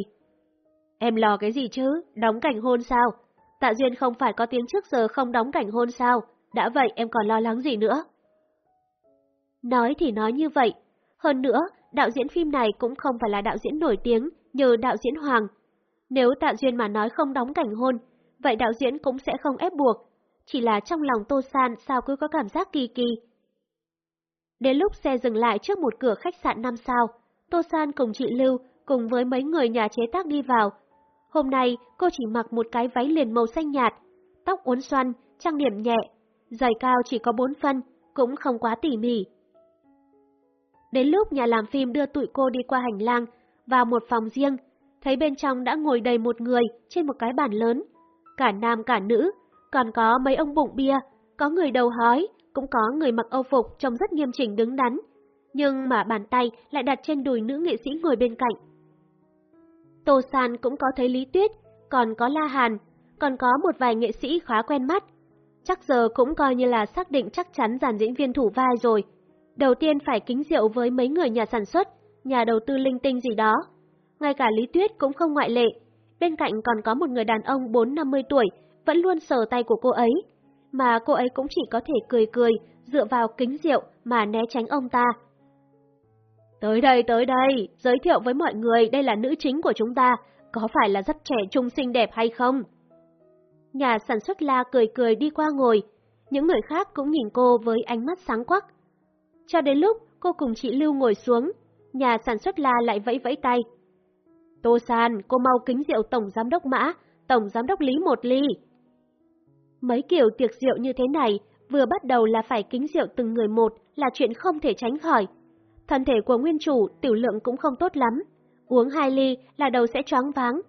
Em lo cái gì chứ? Đóng cảnh hôn sao? Tạ Duyên không phải có tiếng trước giờ không đóng cảnh hôn sao? Đã vậy em còn lo lắng gì nữa? Nói thì nói như vậy. Hơn nữa, đạo diễn phim này cũng không phải là đạo diễn nổi tiếng như đạo diễn Hoàng. Nếu Tạ Duyên mà nói không đóng cảnh hôn, vậy đạo diễn cũng sẽ không ép buộc. Chỉ là trong lòng Tô San sao cứ có cảm giác kỳ kỳ. Đến lúc xe dừng lại trước một cửa khách sạn năm sao, Tô San cùng chị Lưu cùng với mấy người nhà chế tác đi vào. Hôm nay cô chỉ mặc một cái váy liền màu xanh nhạt, tóc uốn xoăn, trang điểm nhẹ, giày cao chỉ có bốn phân, cũng không quá tỉ mỉ. Đến lúc nhà làm phim đưa tụi cô đi qua hành lang, vào một phòng riêng, thấy bên trong đã ngồi đầy một người trên một cái bàn lớn, cả nam cả nữ, còn có mấy ông bụng bia, có người đầu hói, cũng có người mặc âu phục trông rất nghiêm chỉnh đứng đắn, nhưng mà bàn tay lại đặt trên đùi nữ nghệ sĩ ngồi bên cạnh. Tô San cũng có thấy Lý Tuyết, còn có La Hàn, còn có một vài nghệ sĩ khá quen mắt. Chắc giờ cũng coi như là xác định chắc chắn dàn diễn viên thủ vai rồi. Đầu tiên phải kính rượu với mấy người nhà sản xuất, nhà đầu tư linh tinh gì đó. Ngay cả Lý Tuyết cũng không ngoại lệ. Bên cạnh còn có một người đàn ông 4-50 tuổi, vẫn luôn sờ tay của cô ấy. Mà cô ấy cũng chỉ có thể cười cười, dựa vào kính rượu mà né tránh ông ta. Tới đây, tới đây, giới thiệu với mọi người đây là nữ chính của chúng ta, có phải là rất trẻ trung xinh đẹp hay không? Nhà sản xuất La cười cười đi qua ngồi, những người khác cũng nhìn cô với ánh mắt sáng quắc. Cho đến lúc cô cùng chị Lưu ngồi xuống, nhà sản xuất La lại vẫy vẫy tay. Tô San, cô mau kính rượu Tổng Giám đốc Mã, Tổng Giám đốc Lý một ly. Mấy kiểu tiệc rượu như thế này, vừa bắt đầu là phải kính rượu từng người một là chuyện không thể tránh khỏi. Thân thể của nguyên chủ tiểu lượng cũng không tốt lắm, uống hai ly là đầu sẽ choáng váng.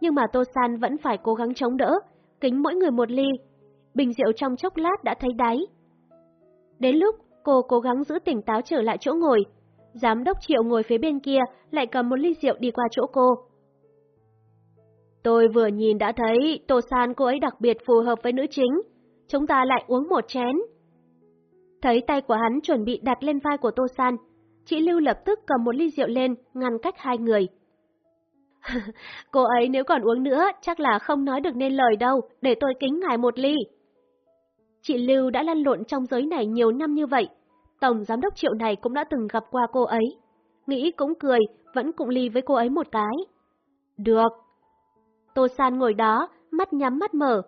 Nhưng mà Tô San vẫn phải cố gắng chống đỡ, kính mỗi người một ly. Bình rượu trong chốc lát đã thấy đáy. Đến lúc cô cố gắng giữ tỉnh táo trở lại chỗ ngồi, giám đốc Triệu ngồi phía bên kia lại cầm một ly rượu đi qua chỗ cô. Tôi vừa nhìn đã thấy Tô San cô ấy đặc biệt phù hợp với nữ chính. Chúng ta lại uống một chén. Thấy tay của hắn chuẩn bị đặt lên vai của Tô San, chị Lưu lập tức cầm một ly rượu lên, ngăn cách hai người. *laughs* Cô ấy nếu còn uống nữa, chắc là không nói được nên lời đâu, để tôi kính ngài một ly. Chị Lưu đã lăn lộn trong giới này nhiều năm như vậy, Tổng Giám đốc Triệu này cũng đã từng gặp qua cô ấy. Nghĩ cũng cười, vẫn cũng ly với cô ấy một cái. Được. Tô San ngồi đó, mắt nhắm mắt mở.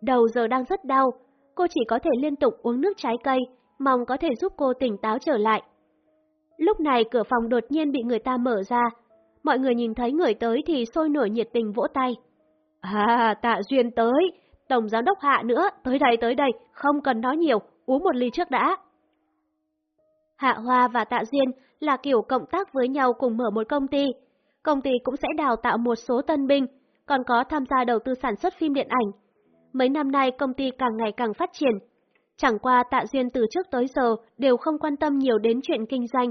Đầu giờ đang rất đau, cô chỉ có thể liên tục uống nước trái cây, mong có thể giúp cô tỉnh táo trở lại. Lúc này cửa phòng đột nhiên bị người ta mở ra. Mọi người nhìn thấy người tới thì sôi nổi nhiệt tình vỗ tay. À, tạ duyên tới, Tổng Giám đốc Hạ nữa, tới đây tới đây, không cần nói nhiều, uống một ly trước đã. Hạ Hoa và Tạ Duyên là kiểu cộng tác với nhau cùng mở một công ty. Công ty cũng sẽ đào tạo một số tân binh, còn có tham gia đầu tư sản xuất phim điện ảnh. Mấy năm nay công ty càng ngày càng phát triển. Chẳng qua Tạ Duyên từ trước tới giờ đều không quan tâm nhiều đến chuyện kinh doanh.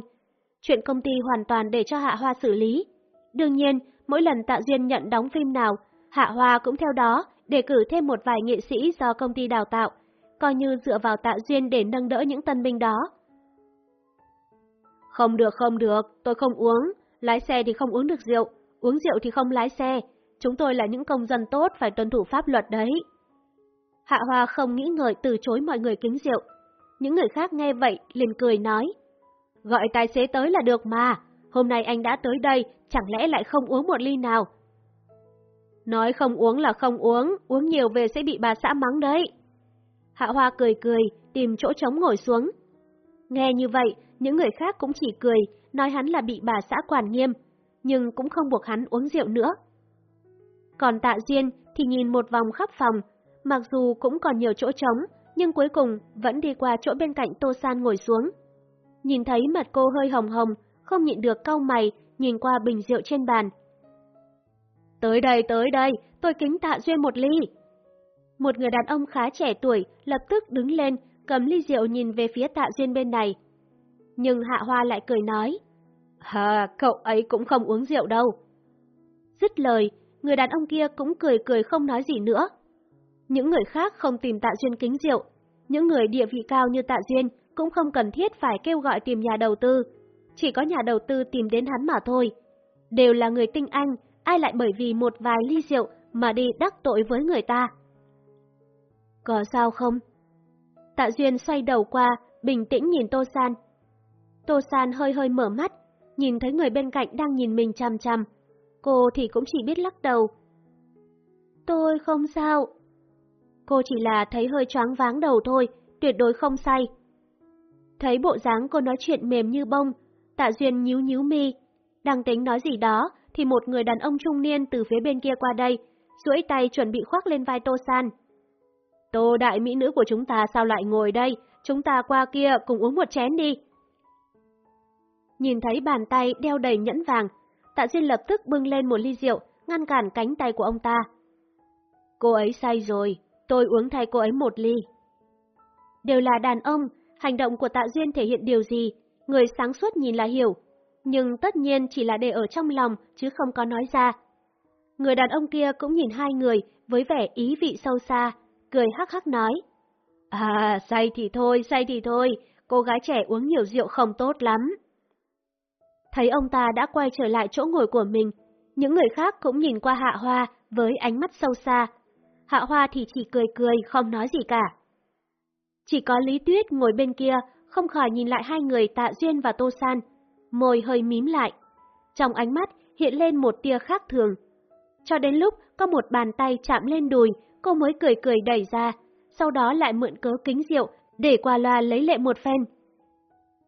Chuyện công ty hoàn toàn để cho Hạ Hoa xử lý. Đương nhiên, mỗi lần Tạ Duyên nhận đóng phim nào, Hạ Hoa cũng theo đó để cử thêm một vài nghệ sĩ do công ty đào tạo, coi như dựa vào Tạ Duyên để nâng đỡ những tân binh đó. Không được không được, tôi không uống, lái xe thì không uống được rượu, uống rượu thì không lái xe, chúng tôi là những công dân tốt phải tuân thủ pháp luật đấy. Hạ Hoa không nghĩ ngợi từ chối mọi người kính rượu. Những người khác nghe vậy liền cười nói. Gọi tài xế tới là được mà, hôm nay anh đã tới đây, chẳng lẽ lại không uống một ly nào? Nói không uống là không uống, uống nhiều về sẽ bị bà xã mắng đấy. Hạ Hoa cười cười, tìm chỗ trống ngồi xuống. Nghe như vậy, những người khác cũng chỉ cười, nói hắn là bị bà xã quản nghiêm, nhưng cũng không buộc hắn uống rượu nữa. Còn tạ Duyên thì nhìn một vòng khắp phòng, mặc dù cũng còn nhiều chỗ trống, nhưng cuối cùng vẫn đi qua chỗ bên cạnh Tô San ngồi xuống. Nhìn thấy mặt cô hơi hồng hồng, không nhịn được cau mày, nhìn qua bình rượu trên bàn. Tới đây, tới đây, tôi kính tạ Duyên một ly. Một người đàn ông khá trẻ tuổi lập tức đứng lên, cầm ly rượu nhìn về phía tạ Duyên bên này. Nhưng Hạ Hoa lại cười nói, Hà, cậu ấy cũng không uống rượu đâu. Dứt lời, người đàn ông kia cũng cười cười không nói gì nữa. Những người khác không tìm Tạ Duyên kính rượu, những người địa vị cao như Tạ Duyên cũng không cần thiết phải kêu gọi tìm nhà đầu tư, chỉ có nhà đầu tư tìm đến hắn mà thôi. Đều là người tinh anh, ai lại bởi vì một vài ly rượu mà đi đắc tội với người ta. Có sao không? Tạ Duyên xoay đầu qua, bình tĩnh nhìn Tô San. Tô San hơi hơi mở mắt, nhìn thấy người bên cạnh đang nhìn mình chằm chằm. Cô thì cũng chỉ biết lắc đầu. Tôi không sao. Cô chỉ là thấy hơi choáng váng đầu thôi, tuyệt đối không say. Thấy bộ dáng cô nói chuyện mềm như bông, tạ duyên nhíu nhíu mi. Đang tính nói gì đó, thì một người đàn ông trung niên từ phía bên kia qua đây, duỗi tay chuẩn bị khoác lên vai Tô San. Tô đại mỹ nữ của chúng ta sao lại ngồi đây, chúng ta qua kia cùng uống một chén đi. Nhìn thấy bàn tay đeo đầy nhẫn vàng, Tạ Duyên lập tức bưng lên một ly rượu, ngăn cản cánh tay của ông ta. Cô ấy say rồi, tôi uống thay cô ấy một ly. Đều là đàn ông, hành động của Tạ Duyên thể hiện điều gì, người sáng suốt nhìn là hiểu, nhưng tất nhiên chỉ là để ở trong lòng chứ không có nói ra. Người đàn ông kia cũng nhìn hai người với vẻ ý vị sâu xa, cười hắc hắc nói. À, say thì thôi, say thì thôi, cô gái trẻ uống nhiều rượu không tốt lắm. Thấy ông ta đã quay trở lại chỗ ngồi của mình, những người khác cũng nhìn qua Hạ Hoa với ánh mắt sâu xa. Hạ Hoa thì chỉ cười cười, không nói gì cả. Chỉ có Lý Tuyết ngồi bên kia, không khỏi nhìn lại hai người Tạ Duyên và Tô San, môi hơi mím lại. Trong ánh mắt hiện lên một tia khác thường. Cho đến lúc có một bàn tay chạm lên đùi, cô mới cười cười đẩy ra, sau đó lại mượn cớ kính rượu để qua loa lấy lệ một phen.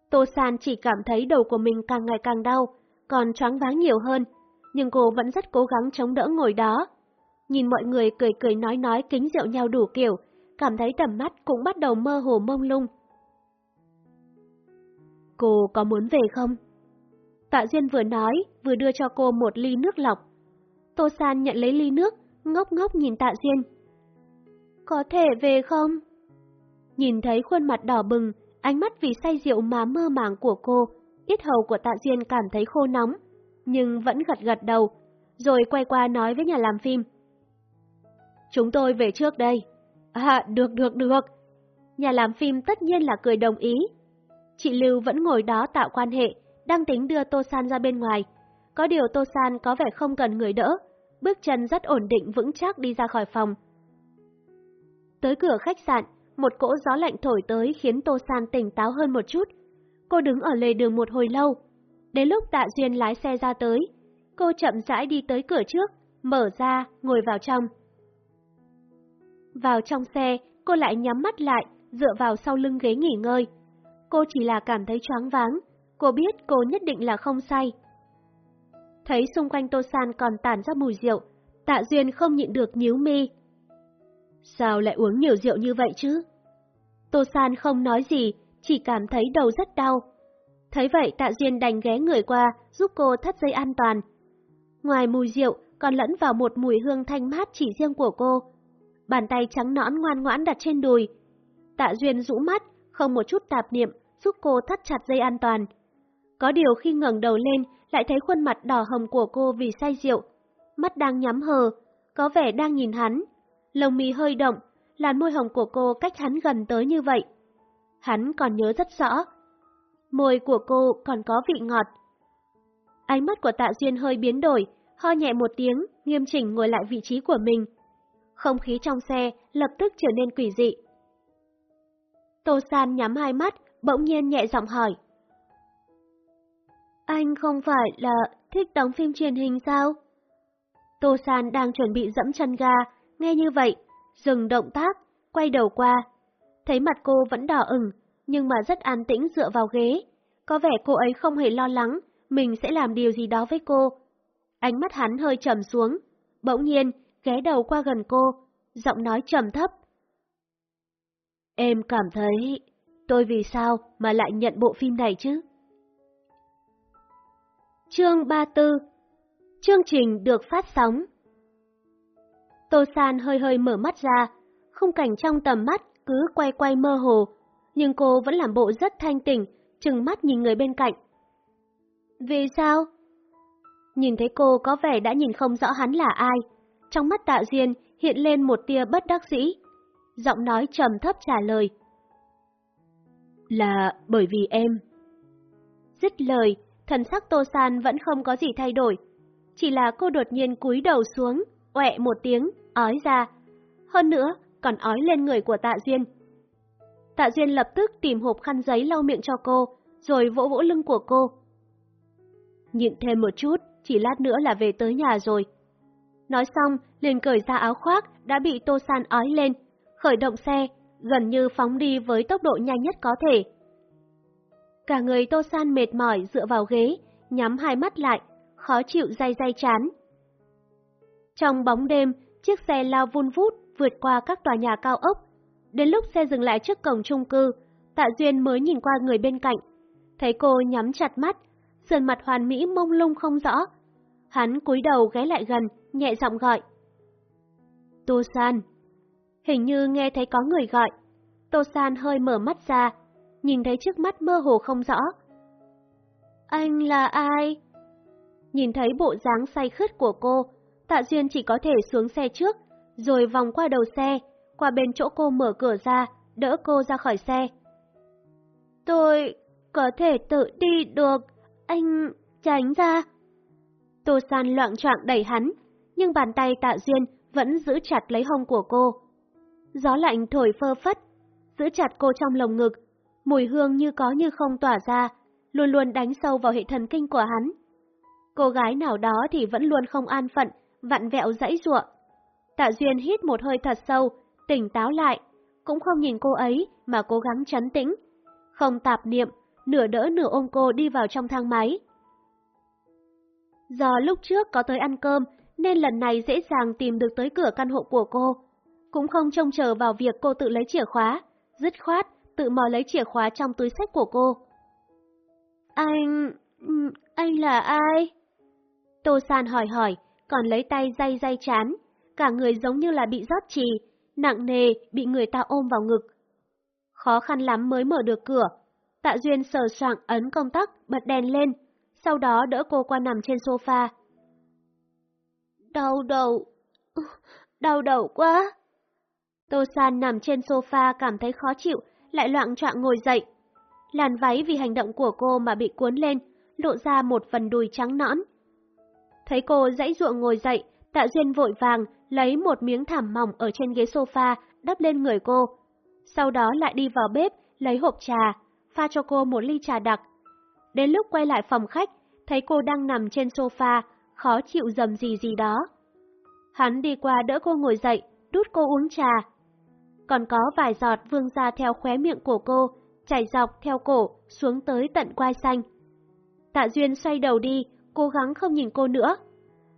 Tô San chỉ cảm thấy đầu của mình càng ngày càng đau, còn choáng váng nhiều hơn, nhưng cô vẫn rất cố gắng chống đỡ ngồi đó. Nhìn mọi người cười cười nói nói kính rượu nhau đủ kiểu, cảm thấy tầm mắt cũng bắt đầu mơ hồ mông lung. Cô có muốn về không? Tạ Duyên vừa nói, vừa đưa cho cô một ly nước lọc. Tô San nhận lấy ly nước, ngốc ngốc nhìn Tạ Duyên. Có thể về không? Nhìn thấy khuôn mặt đỏ bừng, ánh mắt vì say rượu mà mơ màng của cô, ít hầu của Tạ Duyên cảm thấy khô nóng, nhưng vẫn gật gật đầu, rồi quay qua nói với nhà làm phim. Chúng tôi về trước đây. À, được được được. Nhà làm phim tất nhiên là cười đồng ý. Chị Lưu vẫn ngồi đó tạo quan hệ, đang tính đưa Tô San ra bên ngoài. Có điều Tô San có vẻ không cần người đỡ, bước chân rất ổn định vững chắc đi ra khỏi phòng. Tới cửa khách sạn, một cỗ gió lạnh thổi tới khiến Tô San tỉnh táo hơn một chút. Cô đứng ở lề đường một hồi lâu. Đến lúc Tạ Duyên lái xe ra tới, cô chậm rãi đi tới cửa trước, mở ra, ngồi vào trong. Vào trong xe, cô lại nhắm mắt lại, dựa vào sau lưng ghế nghỉ ngơi. Cô chỉ là cảm thấy choáng váng, cô biết cô nhất định là không say. Thấy xung quanh Tô San còn tản ra mùi rượu, Tạ Duyên không nhịn được nhíu mi. Sao lại uống nhiều rượu như vậy chứ? Tô San không nói gì, chỉ cảm thấy đầu rất đau. Thấy vậy Tạ Duyên đành ghé người qua, giúp cô thắt dây an toàn. Ngoài mùi rượu, còn lẫn vào một mùi hương thanh mát chỉ riêng của cô. Bàn tay trắng nõn ngoan ngoãn đặt trên đùi. Tạ Duyên rũ mắt, không một chút tạp niệm, giúp cô thắt chặt dây an toàn. Có điều khi ngẩng đầu lên, lại thấy khuôn mặt đỏ hồng của cô vì say rượu. Mắt đang nhắm hờ, có vẻ đang nhìn hắn. Lồng mi hơi động, làn môi hồng của cô cách hắn gần tới như vậy. Hắn còn nhớ rất rõ. Môi của cô còn có vị ngọt. Ánh mắt của tạ duyên hơi biến đổi, ho nhẹ một tiếng, nghiêm chỉnh ngồi lại vị trí của mình. Không khí trong xe lập tức trở nên quỷ dị. Tô San nhắm hai mắt, bỗng nhiên nhẹ giọng hỏi. Anh không phải là thích đóng phim truyền hình sao? Tô San đang chuẩn bị dẫm chân ga, nghe như vậy, dừng động tác, quay đầu qua. Thấy mặt cô vẫn đỏ ửng, nhưng mà rất an tĩnh dựa vào ghế. Có vẻ cô ấy không hề lo lắng, mình sẽ làm điều gì đó với cô. Ánh mắt hắn hơi trầm xuống, bỗng nhiên ghé đầu qua gần cô, giọng nói trầm thấp. Em cảm thấy, tôi vì sao mà lại nhận bộ phim này chứ? Chương 34 Chương trình được phát sóng Tô San hơi hơi mở mắt ra, khung cảnh trong tầm mắt cứ quay quay mơ hồ, nhưng cô vẫn làm bộ rất thanh tỉnh, chừng mắt nhìn người bên cạnh. Vì sao? Nhìn thấy cô có vẻ đã nhìn không rõ hắn là ai, trong mắt tạ duyên hiện lên một tia bất đắc dĩ. Giọng nói trầm thấp trả lời. Là bởi vì em. Dứt lời, thần sắc Tô San vẫn không có gì thay đổi. Chỉ là cô đột nhiên cúi đầu xuống, ọe một tiếng, ói ra. Hơn nữa, còn ói lên người của Tạ Duyên. Tạ Duyên lập tức tìm hộp khăn giấy lau miệng cho cô, rồi vỗ vỗ lưng của cô. Nhịn thêm một chút, chỉ lát nữa là về tới nhà rồi. Nói xong, liền cởi ra áo khoác đã bị Tô San ói lên, khởi động xe, gần như phóng đi với tốc độ nhanh nhất có thể. Cả người Tô San mệt mỏi dựa vào ghế, nhắm hai mắt lại, khó chịu day day chán. Trong bóng đêm, chiếc xe lao vun vút vượt qua các tòa nhà cao ốc. Đến lúc xe dừng lại trước cổng chung cư, Tạ Duyên mới nhìn qua người bên cạnh. Thấy cô nhắm chặt mắt, sườn mặt hoàn mỹ mông lung không rõ. Hắn cúi đầu ghé lại gần, nhẹ giọng gọi. Tô San. Hình như nghe thấy có người gọi. Tô San hơi mở mắt ra, nhìn thấy trước mắt mơ hồ không rõ. Anh là ai? Nhìn thấy bộ dáng say khướt của cô, Tạ Duyên chỉ có thể xuống xe trước, rồi vòng qua đầu xe, qua bên chỗ cô mở cửa ra, đỡ cô ra khỏi xe. Tôi có thể tự đi được, anh tránh ra. Tô San loạn trọng đẩy hắn, nhưng bàn tay Tạ Duyên vẫn giữ chặt lấy hông của cô. Gió lạnh thổi phơ phất, giữ chặt cô trong lồng ngực, mùi hương như có như không tỏa ra, luôn luôn đánh sâu vào hệ thần kinh của hắn. Cô gái nào đó thì vẫn luôn không an phận, vặn vẹo dãy ruộng. Tạ Duyên hít một hơi thật sâu, tỉnh táo lại, cũng không nhìn cô ấy mà cố gắng chấn tĩnh. Không tạp niệm, nửa đỡ nửa ôm cô đi vào trong thang máy. Do lúc trước có tới ăn cơm nên lần này dễ dàng tìm được tới cửa căn hộ của cô. Cũng không trông chờ vào việc cô tự lấy chìa khóa, dứt khoát, tự mò lấy chìa khóa trong túi sách của cô. Anh... Ừ, anh là ai? Tô San hỏi hỏi, còn lấy tay day day chán, cả người giống như là bị rót trì, nặng nề bị người ta ôm vào ngực. Khó khăn lắm mới mở được cửa, Tạ Duyên sờ soạng ấn công tắc, bật đèn lên, sau đó đỡ cô qua nằm trên sofa. Đau đầu, *laughs* đau đầu quá. Tô San nằm trên sofa cảm thấy khó chịu, lại loạn trọng ngồi dậy. Làn váy vì hành động của cô mà bị cuốn lên, lộ ra một phần đùi trắng nõn. Thấy cô dãy ruộng ngồi dậy, Tạ Duyên vội vàng lấy một miếng thảm mỏng ở trên ghế sofa đắp lên người cô. Sau đó lại đi vào bếp lấy hộp trà, pha cho cô một ly trà đặc. Đến lúc quay lại phòng khách, thấy cô đang nằm trên sofa, khó chịu dầm gì gì đó. Hắn đi qua đỡ cô ngồi dậy, đút cô uống trà. Còn có vài giọt vương ra theo khóe miệng của cô, chảy dọc theo cổ, xuống tới tận quai xanh. Tạ Duyên xoay đầu đi, cố gắng không nhìn cô nữa.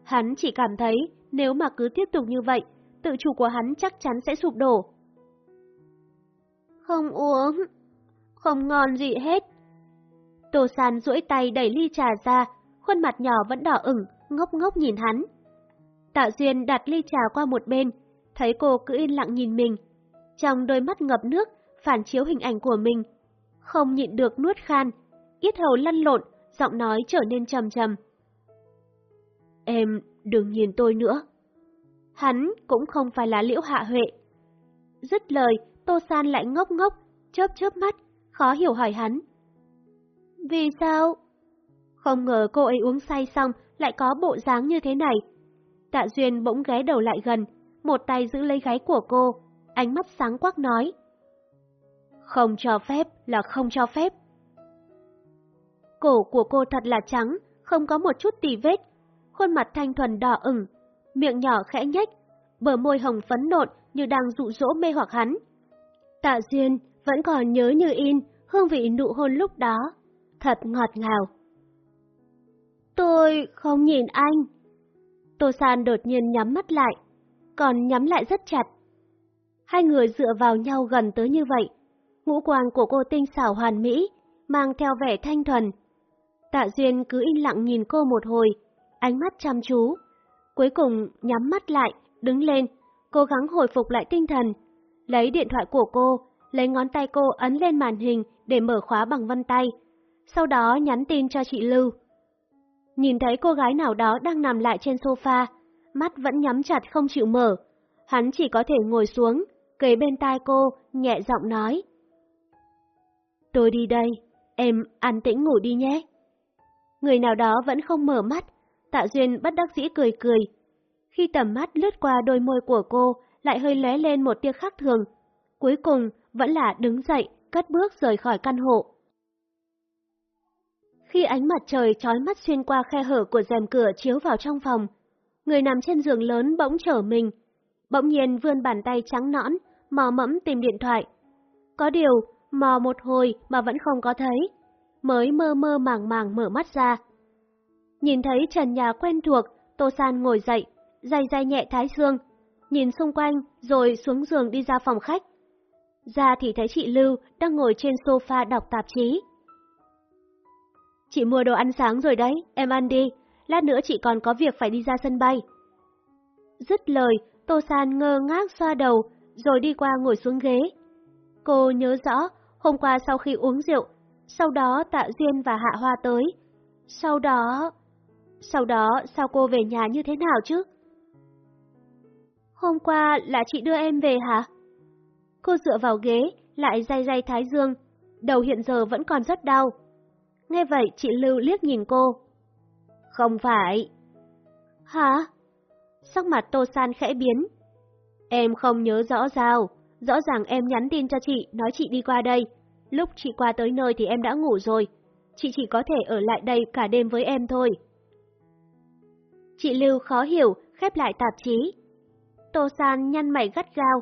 Hắn chỉ cảm thấy nếu mà cứ tiếp tục như vậy, tự chủ của hắn chắc chắn sẽ sụp đổ. Không uống, không ngon gì hết. Tô San duỗi tay đẩy ly trà ra, khuôn mặt nhỏ vẫn đỏ ửng, ngốc ngốc nhìn hắn. Tạ Duyên đặt ly trà qua một bên, thấy cô cứ yên lặng nhìn mình. Trong đôi mắt ngập nước, phản chiếu hình ảnh của mình. Không nhịn được nuốt khan, yết hầu lăn lộn, giọng nói trở nên trầm trầm. Em đừng nhìn tôi nữa. Hắn cũng không phải là liễu hạ huệ. Dứt lời, Tô San lại ngốc ngốc, chớp chớp mắt, khó hiểu hỏi hắn. Vì sao? Không ngờ cô ấy uống say xong lại có bộ dáng như thế này. Tạ Duyên bỗng ghé đầu lại gần, một tay giữ lấy gáy của cô, ánh mắt sáng quắc nói. Không cho phép là không cho phép. Cổ của cô thật là trắng, không có một chút tì vết, khuôn mặt thanh thuần đỏ ửng, miệng nhỏ khẽ nhếch, bờ môi hồng phấn nộn như đang dụ dỗ mê hoặc hắn. Tạ Duyên vẫn còn nhớ như in hương vị nụ hôn lúc đó, thật ngọt ngào. Tôi không nhìn anh. Tô San đột nhiên nhắm mắt lại, còn nhắm lại rất chặt. Hai người dựa vào nhau gần tới như vậy, ngũ quan của cô tinh xảo hoàn mỹ, mang theo vẻ thanh thuần. Tạ Duyên cứ im lặng nhìn cô một hồi, ánh mắt chăm chú. Cuối cùng nhắm mắt lại, đứng lên, cố gắng hồi phục lại tinh thần. Lấy điện thoại của cô, lấy ngón tay cô ấn lên màn hình để mở khóa bằng vân tay. Sau đó nhắn tin cho chị Lưu. Nhìn thấy cô gái nào đó đang nằm lại trên sofa, mắt vẫn nhắm chặt không chịu mở. Hắn chỉ có thể ngồi xuống, kề bên tai cô, nhẹ giọng nói. Tôi đi đây, em an tĩnh ngủ đi nhé. Người nào đó vẫn không mở mắt, Tạ Duyên bất đắc dĩ cười cười. Khi tầm mắt lướt qua đôi môi của cô, lại hơi lóe lên một tia khác thường. Cuối cùng, vẫn là đứng dậy, cất bước rời khỏi căn hộ. Khi ánh mặt trời trói mắt xuyên qua khe hở của rèm cửa chiếu vào trong phòng, người nằm trên giường lớn bỗng trở mình. Bỗng nhiên vươn bàn tay trắng nõn, mò mẫm tìm điện thoại. Có điều, mò một hồi mà vẫn không có thấy. Mới mơ mơ màng màng mở mắt ra. Nhìn thấy trần nhà quen thuộc, Tô San ngồi dậy, day day nhẹ thái dương, nhìn xung quanh rồi xuống giường đi ra phòng khách. Ra thì thấy chị Lưu đang ngồi trên sofa đọc tạp chí. Chị mua đồ ăn sáng rồi đấy, em ăn đi, lát nữa chị còn có việc phải đi ra sân bay. Dứt lời, Tô San ngơ ngác xoa đầu, rồi đi qua ngồi xuống ghế. Cô nhớ rõ, hôm qua sau khi uống rượu, sau đó Tạ Duyên và Hạ Hoa tới. Sau đó... Sau đó sao cô về nhà như thế nào chứ? Hôm qua là chị đưa em về hả? Cô dựa vào ghế, lại day day thái dương, đầu hiện giờ vẫn còn rất đau. Nghe vậy chị Lưu liếc nhìn cô. Không phải. Hả? Sắc mặt Tô San khẽ biến. Em không nhớ rõ sao, rõ ràng em nhắn tin cho chị, nói chị đi qua đây. Lúc chị qua tới nơi thì em đã ngủ rồi, chị chỉ có thể ở lại đây cả đêm với em thôi. Chị Lưu khó hiểu, khép lại tạp chí. Tô San nhăn mày gắt gao.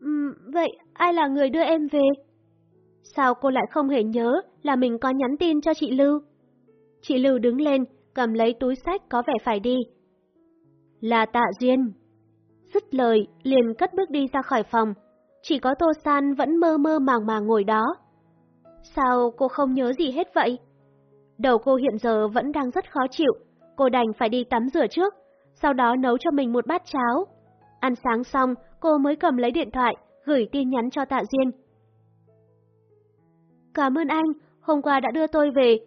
Um, vậy ai là người đưa em về? Sao cô lại không hề nhớ là mình có nhắn tin cho chị Lưu? Chị Lưu đứng lên, cầm lấy túi sách có vẻ phải đi. Là tạ duyên. Dứt lời, liền cất bước đi ra khỏi phòng. Chỉ có Tô San vẫn mơ mơ màng màng ngồi đó. Sao cô không nhớ gì hết vậy? Đầu cô hiện giờ vẫn đang rất khó chịu, cô đành phải đi tắm rửa trước, sau đó nấu cho mình một bát cháo. Ăn sáng xong, cô mới cầm lấy điện thoại, gửi tin nhắn cho Tạ Duyên. Cảm ơn anh, hôm qua đã đưa tôi về.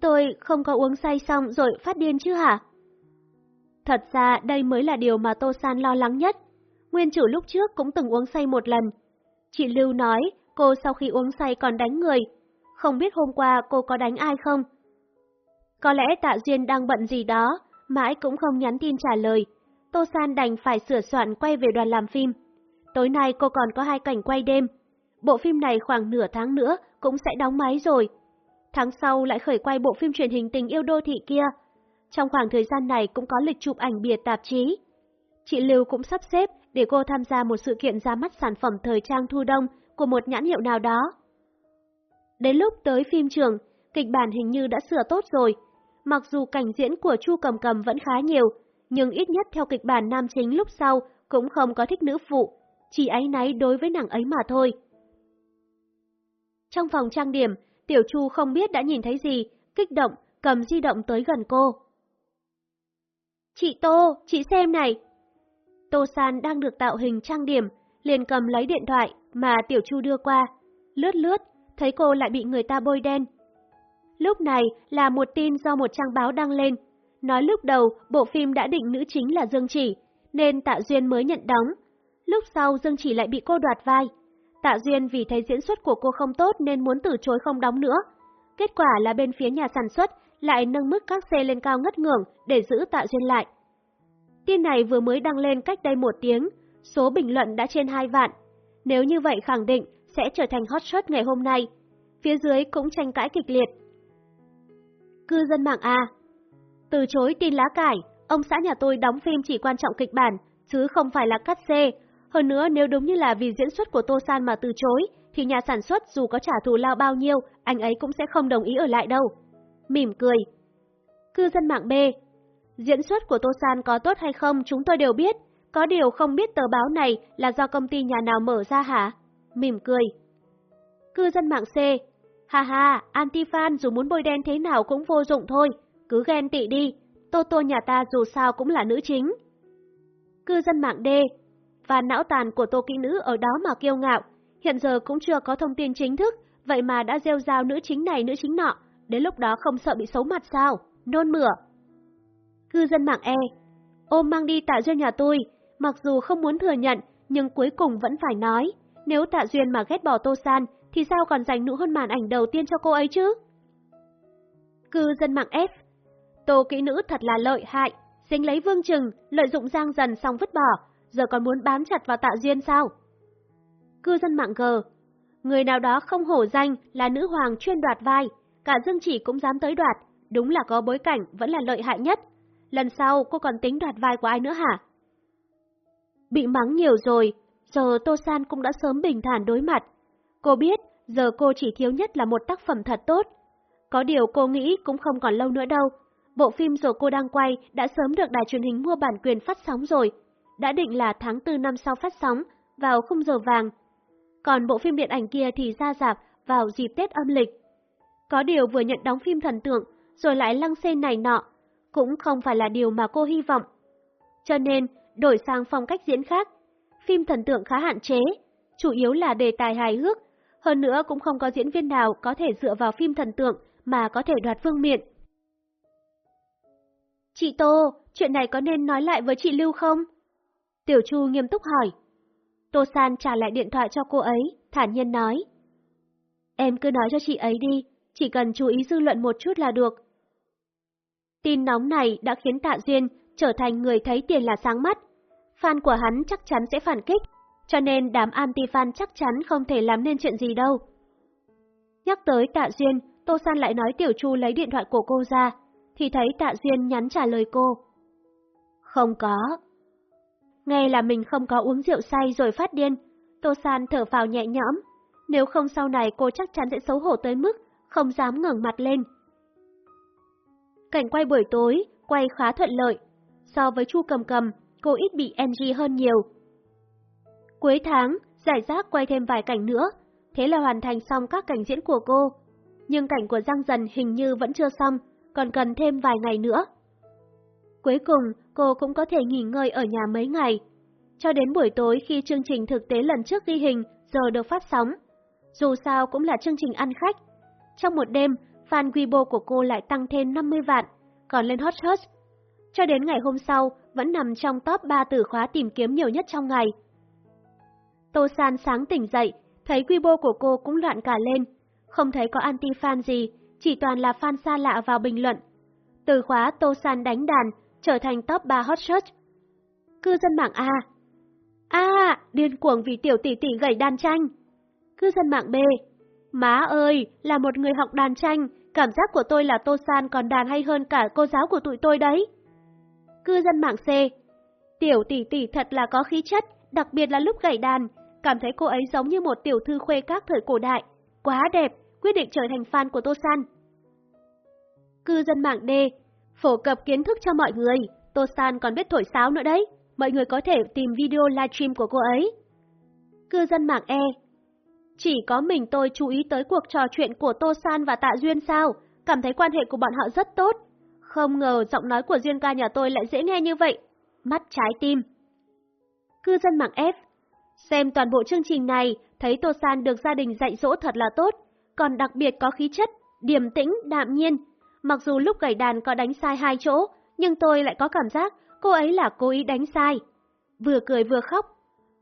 Tôi không có uống say xong rồi phát điên chứ hả? Thật ra đây mới là điều mà Tô San lo lắng nhất. Nguyên chủ lúc trước cũng từng uống say một lần. Chị Lưu nói cô sau khi uống say còn đánh người. Không biết hôm qua cô có đánh ai không? Có lẽ Tạ Duyên đang bận gì đó, mãi cũng không nhắn tin trả lời. Tô San đành phải sửa soạn quay về đoàn làm phim. Tối nay cô còn có hai cảnh quay đêm. Bộ phim này khoảng nửa tháng nữa cũng sẽ đóng máy rồi. Tháng sau lại khởi quay bộ phim truyền hình tình yêu đô thị kia. Trong khoảng thời gian này cũng có lịch chụp ảnh biệt tạp chí. Chị Lưu cũng sắp xếp để cô tham gia một sự kiện ra mắt sản phẩm thời trang thu đông của một nhãn hiệu nào đó. Đến lúc tới phim trường, kịch bản hình như đã sửa tốt rồi. Mặc dù cảnh diễn của Chu Cầm Cầm vẫn khá nhiều, nhưng ít nhất theo kịch bản nam chính lúc sau cũng không có thích nữ phụ, chỉ ấy náy đối với nàng ấy mà thôi. Trong phòng trang điểm, Tiểu Chu không biết đã nhìn thấy gì, kích động, cầm di động tới gần cô. Chị Tô, chị xem này. Tô San đang được tạo hình trang điểm, liền cầm lấy điện thoại mà Tiểu Chu đưa qua. Lướt lướt, thấy cô lại bị người ta bôi đen. Lúc này là một tin do một trang báo đăng lên. Nói lúc đầu bộ phim đã định nữ chính là Dương Chỉ, nên Tạ Duyên mới nhận đóng. Lúc sau Dương Chỉ lại bị cô đoạt vai. Tạ Duyên vì thấy diễn xuất của cô không tốt nên muốn từ chối không đóng nữa. Kết quả là bên phía nhà sản xuất lại nâng mức các xe lên cao ngất ngưỡng để giữ Tạ Duyên lại. Tin này vừa mới đăng lên cách đây một tiếng, số bình luận đã trên 2 vạn. Nếu như vậy khẳng định sẽ trở thành hot shot ngày hôm nay. Phía dưới cũng tranh cãi kịch liệt. Cư dân mạng A Từ chối tin lá cải, ông xã nhà tôi đóng phim chỉ quan trọng kịch bản, chứ không phải là cắt xê. Hơn nữa nếu đúng như là vì diễn xuất của Tô San mà từ chối, thì nhà sản xuất dù có trả thù lao bao nhiêu, anh ấy cũng sẽ không đồng ý ở lại đâu. Mỉm cười. Cư dân mạng B Diễn xuất của Tô San có tốt hay không chúng tôi đều biết, có điều không biết tờ báo này là do công ty nhà nào mở ra hả? Mỉm cười. Cư dân mạng C Ha ha, anti-fan dù muốn bôi đen thế nào cũng vô dụng thôi, cứ ghen tị đi, Tô Tô nhà ta dù sao cũng là nữ chính. Cư dân mạng D. Và não tàn của Tô Kỹ Nữ ở đó mà kiêu ngạo, hiện giờ cũng chưa có thông tin chính thức, vậy mà đã rêu rao nữ chính này nữ chính nọ, đến lúc đó không sợ bị xấu mặt sao, nôn mửa. Cư dân mạng E. Ôm mang đi tạ duyên nhà tôi, mặc dù không muốn thừa nhận, nhưng cuối cùng vẫn phải nói, nếu tạ duyên mà ghét bỏ Tô San, thì sao còn dành nụ hôn màn ảnh đầu tiên cho cô ấy chứ? Cư dân mạng F Tô kỹ nữ thật là lợi hại, dính lấy vương trừng, lợi dụng giang dần xong vứt bỏ, giờ còn muốn bám chặt vào tạ duyên sao? Cư dân mạng G Người nào đó không hổ danh là nữ hoàng chuyên đoạt vai, cả Dương Chỉ cũng dám tới đoạt, đúng là có bối cảnh vẫn là lợi hại nhất. Lần sau cô còn tính đoạt vai của ai nữa hả? Bị mắng nhiều rồi, giờ Tô San cũng đã sớm bình thản đối mặt. Cô biết giờ cô chỉ thiếu nhất là một tác phẩm thật tốt. Có điều cô nghĩ cũng không còn lâu nữa đâu. Bộ phim rồi cô đang quay đã sớm được đài truyền hình mua bản quyền phát sóng rồi. Đã định là tháng 4 năm sau phát sóng, vào khung giờ vàng. Còn bộ phim điện ảnh kia thì ra dạp vào dịp Tết âm lịch. Có điều vừa nhận đóng phim thần tượng, rồi lại lăng xê này nọ, cũng không phải là điều mà cô hy vọng. Cho nên, đổi sang phong cách diễn khác. Phim thần tượng khá hạn chế, chủ yếu là đề tài hài hước, hơn nữa cũng không có diễn viên nào có thể dựa vào phim thần tượng mà có thể đoạt vương miện. Chị Tô, chuyện này có nên nói lại với chị Lưu không? Tiểu Chu nghiêm túc hỏi. Tô San trả lại điện thoại cho cô ấy, thản nhiên nói. Em cứ nói cho chị ấy đi, chỉ cần chú ý dư luận một chút là được. Tin nóng này đã khiến Tạ Duyên trở thành người thấy tiền là sáng mắt. Fan của hắn chắc chắn sẽ phản kích, cho nên đám anti-fan chắc chắn không thể làm nên chuyện gì đâu. Nhắc tới Tạ Duyên, Tô San lại nói Tiểu Chu lấy điện thoại của cô ra, thì thấy Tạ Duyên nhắn trả lời cô. Không có. Nghe là mình không có uống rượu say rồi phát điên, Tô San thở phào nhẹ nhõm, nếu không sau này cô chắc chắn sẽ xấu hổ tới mức không dám ngẩng mặt lên. Cảnh quay buổi tối, quay khá thuận lợi. So với Chu Cầm Cầm, cô ít bị NG hơn nhiều. Cuối tháng, giải rác quay thêm vài cảnh nữa, thế là hoàn thành xong các cảnh diễn của cô. Nhưng cảnh của Giang Dần hình như vẫn chưa xong, còn cần thêm vài ngày nữa. Cuối cùng, cô cũng có thể nghỉ ngơi ở nhà mấy ngày. Cho đến buổi tối khi chương trình thực tế lần trước ghi hình giờ được phát sóng. Dù sao cũng là chương trình ăn khách. Trong một đêm, fan Weibo của cô lại tăng thêm 50 vạn, còn lên hot search. Cho đến ngày hôm sau, vẫn nằm trong top 3 từ khóa tìm kiếm nhiều nhất trong ngày, Tô San sáng tỉnh dậy, thấy quy bô của cô cũng loạn cả lên. Không thấy có anti-fan gì, chỉ toàn là fan xa lạ vào bình luận. Từ khóa Tô San đánh đàn, trở thành top 3 hot search. Cư dân mạng A A, điên cuồng vì tiểu tỷ tỷ gầy đàn tranh. Cư dân mạng B Má ơi, là một người học đàn tranh, cảm giác của tôi là Tô San còn đàn hay hơn cả cô giáo của tụi tôi đấy. Cư dân mạng C Tiểu tỷ tỷ thật là có khí chất, đặc biệt là lúc gảy đàn, cảm thấy cô ấy giống như một tiểu thư khuê các thời cổ đại. Quá đẹp, quyết định trở thành fan của Tô San. Cư dân mạng D Phổ cập kiến thức cho mọi người, Tô San còn biết thổi sáo nữa đấy, mọi người có thể tìm video livestream của cô ấy. Cư dân mạng E Chỉ có mình tôi chú ý tới cuộc trò chuyện của Tô San và Tạ Duyên sao, cảm thấy quan hệ của bọn họ rất tốt. Không ngờ giọng nói của Duyên ca nhà tôi lại dễ nghe như vậy. Mắt trái tim. Cư dân mạng F Xem toàn bộ chương trình này, thấy Tô San được gia đình dạy dỗ thật là tốt, còn đặc biệt có khí chất, điềm tĩnh, đạm nhiên. Mặc dù lúc gảy đàn có đánh sai hai chỗ, nhưng tôi lại có cảm giác cô ấy là cố ý đánh sai. Vừa cười vừa khóc,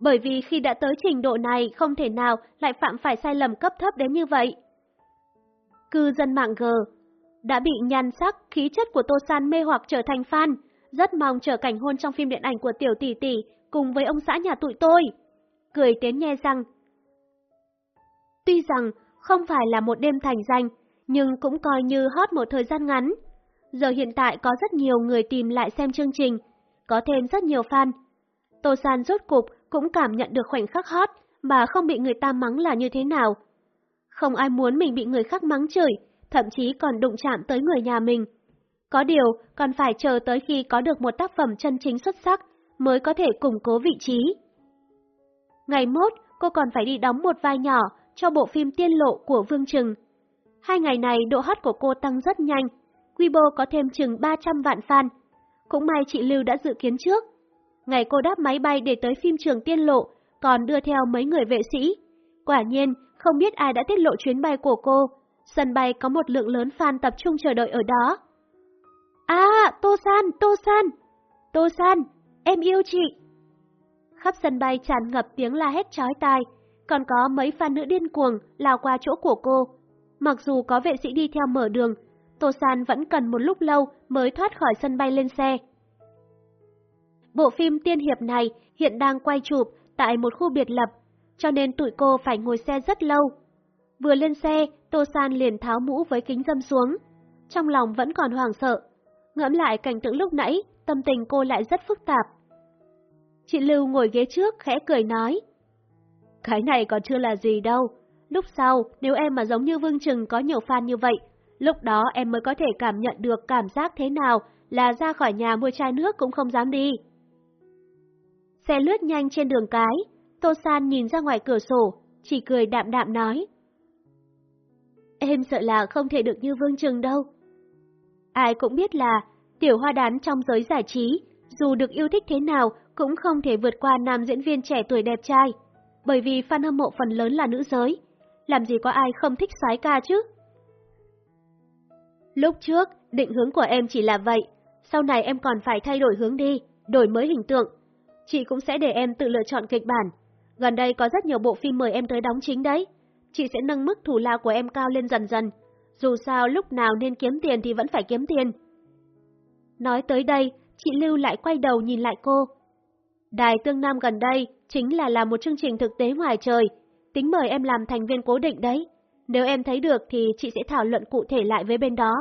bởi vì khi đã tới trình độ này không thể nào lại phạm phải sai lầm cấp thấp đến như vậy. Cư dân mạng G đã bị nhan sắc, khí chất của Tô San mê hoặc trở thành fan, rất mong trở cảnh hôn trong phim điện ảnh của tiểu tỷ tỷ cùng với ông xã nhà tụi tôi. Cười tiến nhe răng. Tuy rằng không phải là một đêm thành danh, nhưng cũng coi như hot một thời gian ngắn. Giờ hiện tại có rất nhiều người tìm lại xem chương trình, có thêm rất nhiều fan. Tô San rốt cục cũng cảm nhận được khoảnh khắc hot mà không bị người ta mắng là như thế nào. Không ai muốn mình bị người khác mắng chửi, thậm chí còn đụng chạm tới người nhà mình. Có điều, còn phải chờ tới khi có được một tác phẩm chân chính xuất sắc mới có thể củng cố vị trí. Ngày mốt, cô còn phải đi đóng một vai nhỏ cho bộ phim Tiên Lộ của Vương Trừng. Hai ngày này độ hot của cô tăng rất nhanh, Weibo có thêm chừng 300 vạn fan. Cũng may chị Lưu đã dự kiến trước. Ngày cô đáp máy bay để tới phim trường Tiên Lộ, còn đưa theo mấy người vệ sĩ. Quả nhiên, không biết ai đã tiết lộ chuyến bay của cô. Sân bay có một lượng lớn fan tập trung chờ đợi ở đó. À, Tô San, Tô San! Tô San, em yêu chị! Khắp sân bay tràn ngập tiếng la hét chói tai, còn có mấy fan nữ điên cuồng lao qua chỗ của cô. Mặc dù có vệ sĩ đi theo mở đường, Tô San vẫn cần một lúc lâu mới thoát khỏi sân bay lên xe. Bộ phim tiên hiệp này hiện đang quay chụp tại một khu biệt lập, cho nên tụi cô phải ngồi xe rất lâu. Vừa lên xe, Tô San liền tháo mũ với kính dâm xuống. Trong lòng vẫn còn hoảng sợ. Ngẫm lại cảnh tượng lúc nãy, tâm tình cô lại rất phức tạp. Chị Lưu ngồi ghế trước khẽ cười nói. Cái này còn chưa là gì đâu. Lúc sau, nếu em mà giống như Vương Trừng có nhiều fan như vậy, lúc đó em mới có thể cảm nhận được cảm giác thế nào là ra khỏi nhà mua chai nước cũng không dám đi. Xe lướt nhanh trên đường cái, Tô San nhìn ra ngoài cửa sổ, chỉ cười đạm đạm nói. Em sợ là không thể được như Vương Trừng đâu. Ai cũng biết là tiểu hoa đán trong giới giải trí, dù được yêu thích thế nào cũng không thể vượt qua nam diễn viên trẻ tuổi đẹp trai, bởi vì fan hâm mộ phần lớn là nữ giới. Làm gì có ai không thích soái ca chứ? Lúc trước, định hướng của em chỉ là vậy, sau này em còn phải thay đổi hướng đi, đổi mới hình tượng. Chị cũng sẽ để em tự lựa chọn kịch bản. Gần đây có rất nhiều bộ phim mời em tới đóng chính đấy. Chị sẽ nâng mức thủ lao của em cao lên dần dần. Dù sao lúc nào nên kiếm tiền thì vẫn phải kiếm tiền. Nói tới đây, chị Lưu lại quay đầu nhìn lại cô. Đài Tương Nam gần đây chính là làm một chương trình thực tế ngoài trời, tính mời em làm thành viên cố định đấy. Nếu em thấy được thì chị sẽ thảo luận cụ thể lại với bên đó.